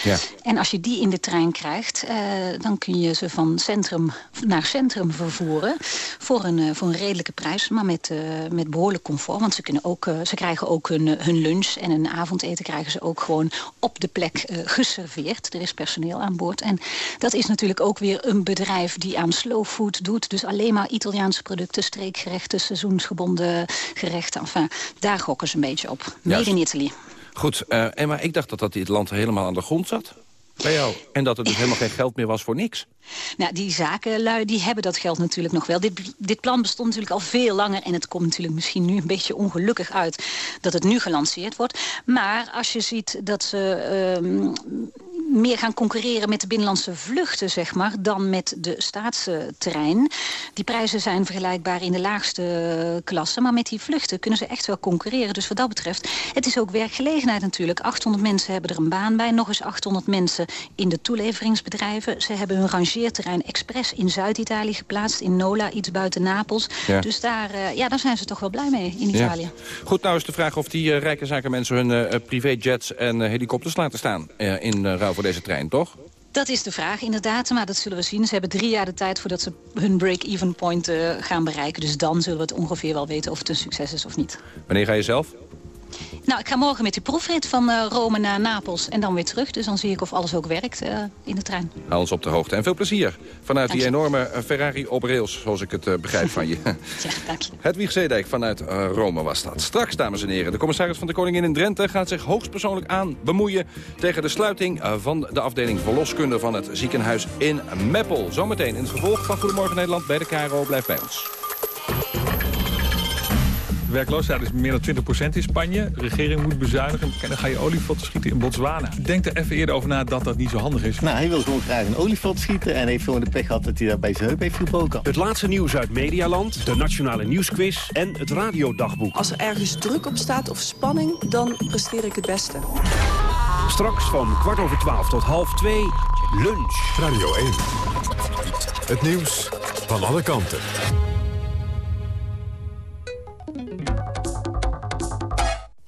Ja. En als je die in de trein krijgt, eh, dan kun je ze van centrum naar centrum vervoeren. Voor een, eh, voor een redelijke prijs, maar met, eh, met behoorlijk comfort. Want ze, kunnen ook, ze krijgen ook hun, hun lunch en hun avondeten krijgen ze ook gewoon op de plek geserveerd. Er is personeel aan boord. En dat is natuurlijk ook weer een bedrijf die aan slow food doet. Dus alleen maar Italiaanse producten, streekgerechten, seizoensgebonden gerechten. Enfin, daar gokken ze een beetje op. Made Juist. in Italy. Goed, eh, en maar ik dacht dat, dat dit land helemaal aan de grond zat. Bij jou. En dat er dus helemaal geen geld meer was voor niks. Nou, die zakenlui die hebben dat geld natuurlijk nog wel. Dit, dit plan bestond natuurlijk al veel langer... en het komt natuurlijk misschien nu een beetje ongelukkig uit... dat het nu gelanceerd wordt. Maar als je ziet dat ze... ehm, meer gaan concurreren met de binnenlandse vluchten, zeg maar... dan met de staatsterrein. Die prijzen zijn vergelijkbaar in de laagste klasse... maar met die vluchten kunnen ze echt wel concurreren. Dus wat dat betreft, het is ook werkgelegenheid natuurlijk. 800 mensen hebben er een baan bij. Nog eens 800 mensen in de toeleveringsbedrijven. Ze hebben hun rangeerterrein expres in Zuid-Italië geplaatst. In Nola, iets buiten Napels. Ja. Dus daar, eh, ja, daar zijn ze toch wel blij mee in Italië. Ja. Goed, nou is de vraag of die eh, rijke zakenmensen hun eh, privéjets en helikopters laten staan. in ruil voor deze trein, toch? Dat is de vraag, inderdaad. Maar dat zullen we zien. Ze hebben drie jaar de tijd voordat ze hun break-even point gaan bereiken. Dus dan zullen we het ongeveer wel weten of het een succes is of niet. Wanneer ga je zelf? Nou, ik ga morgen met die proefrit van eh, Rome naar Napels en dan weer terug. Dus dan zie ik of alles ook werkt eh, in de trein. Hou ons op de hoogte. En veel plezier vanuit die enorme eh, Ferrari op rails, zoals ik het begrijp van je. Ja, dank je. Hedwig Zeedijk vanuit Rome was dat. Straks, dames en heren, de commissaris van de Koningin in Drenthe... gaat zich hoogstpersoonlijk aan bemoeien tegen de sluiting van de afdeling verloskunde van het ziekenhuis in Meppel. Zometeen in het vervolg van Goedemorgen Nederland bij de KRO. Blijf bij ons. De werkloosheid is meer dan 20% in Spanje. De regering moet bezuinigen. En dan ga je olifanten schieten in Botswana. Denk er even eerder over na dat dat niet zo handig is. Nou, hij wil gewoon graag een olifant schieten en heeft gewoon de pech gehad dat hij daar bij zijn heup heeft gebroken. Het laatste nieuws uit Medialand, de Nationale Nieuwsquiz en het Radiodagboek. Als er ergens druk op staat of spanning, dan presteer ik het beste. Straks van kwart over twaalf tot half twee, lunch. Radio 1. Het nieuws van alle kanten.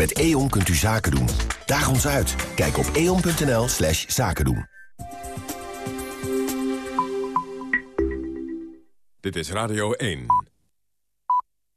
Met E.ON kunt u zaken doen. Daag ons uit. Kijk op eon.nl slash zaken doen. Dit is Radio 1.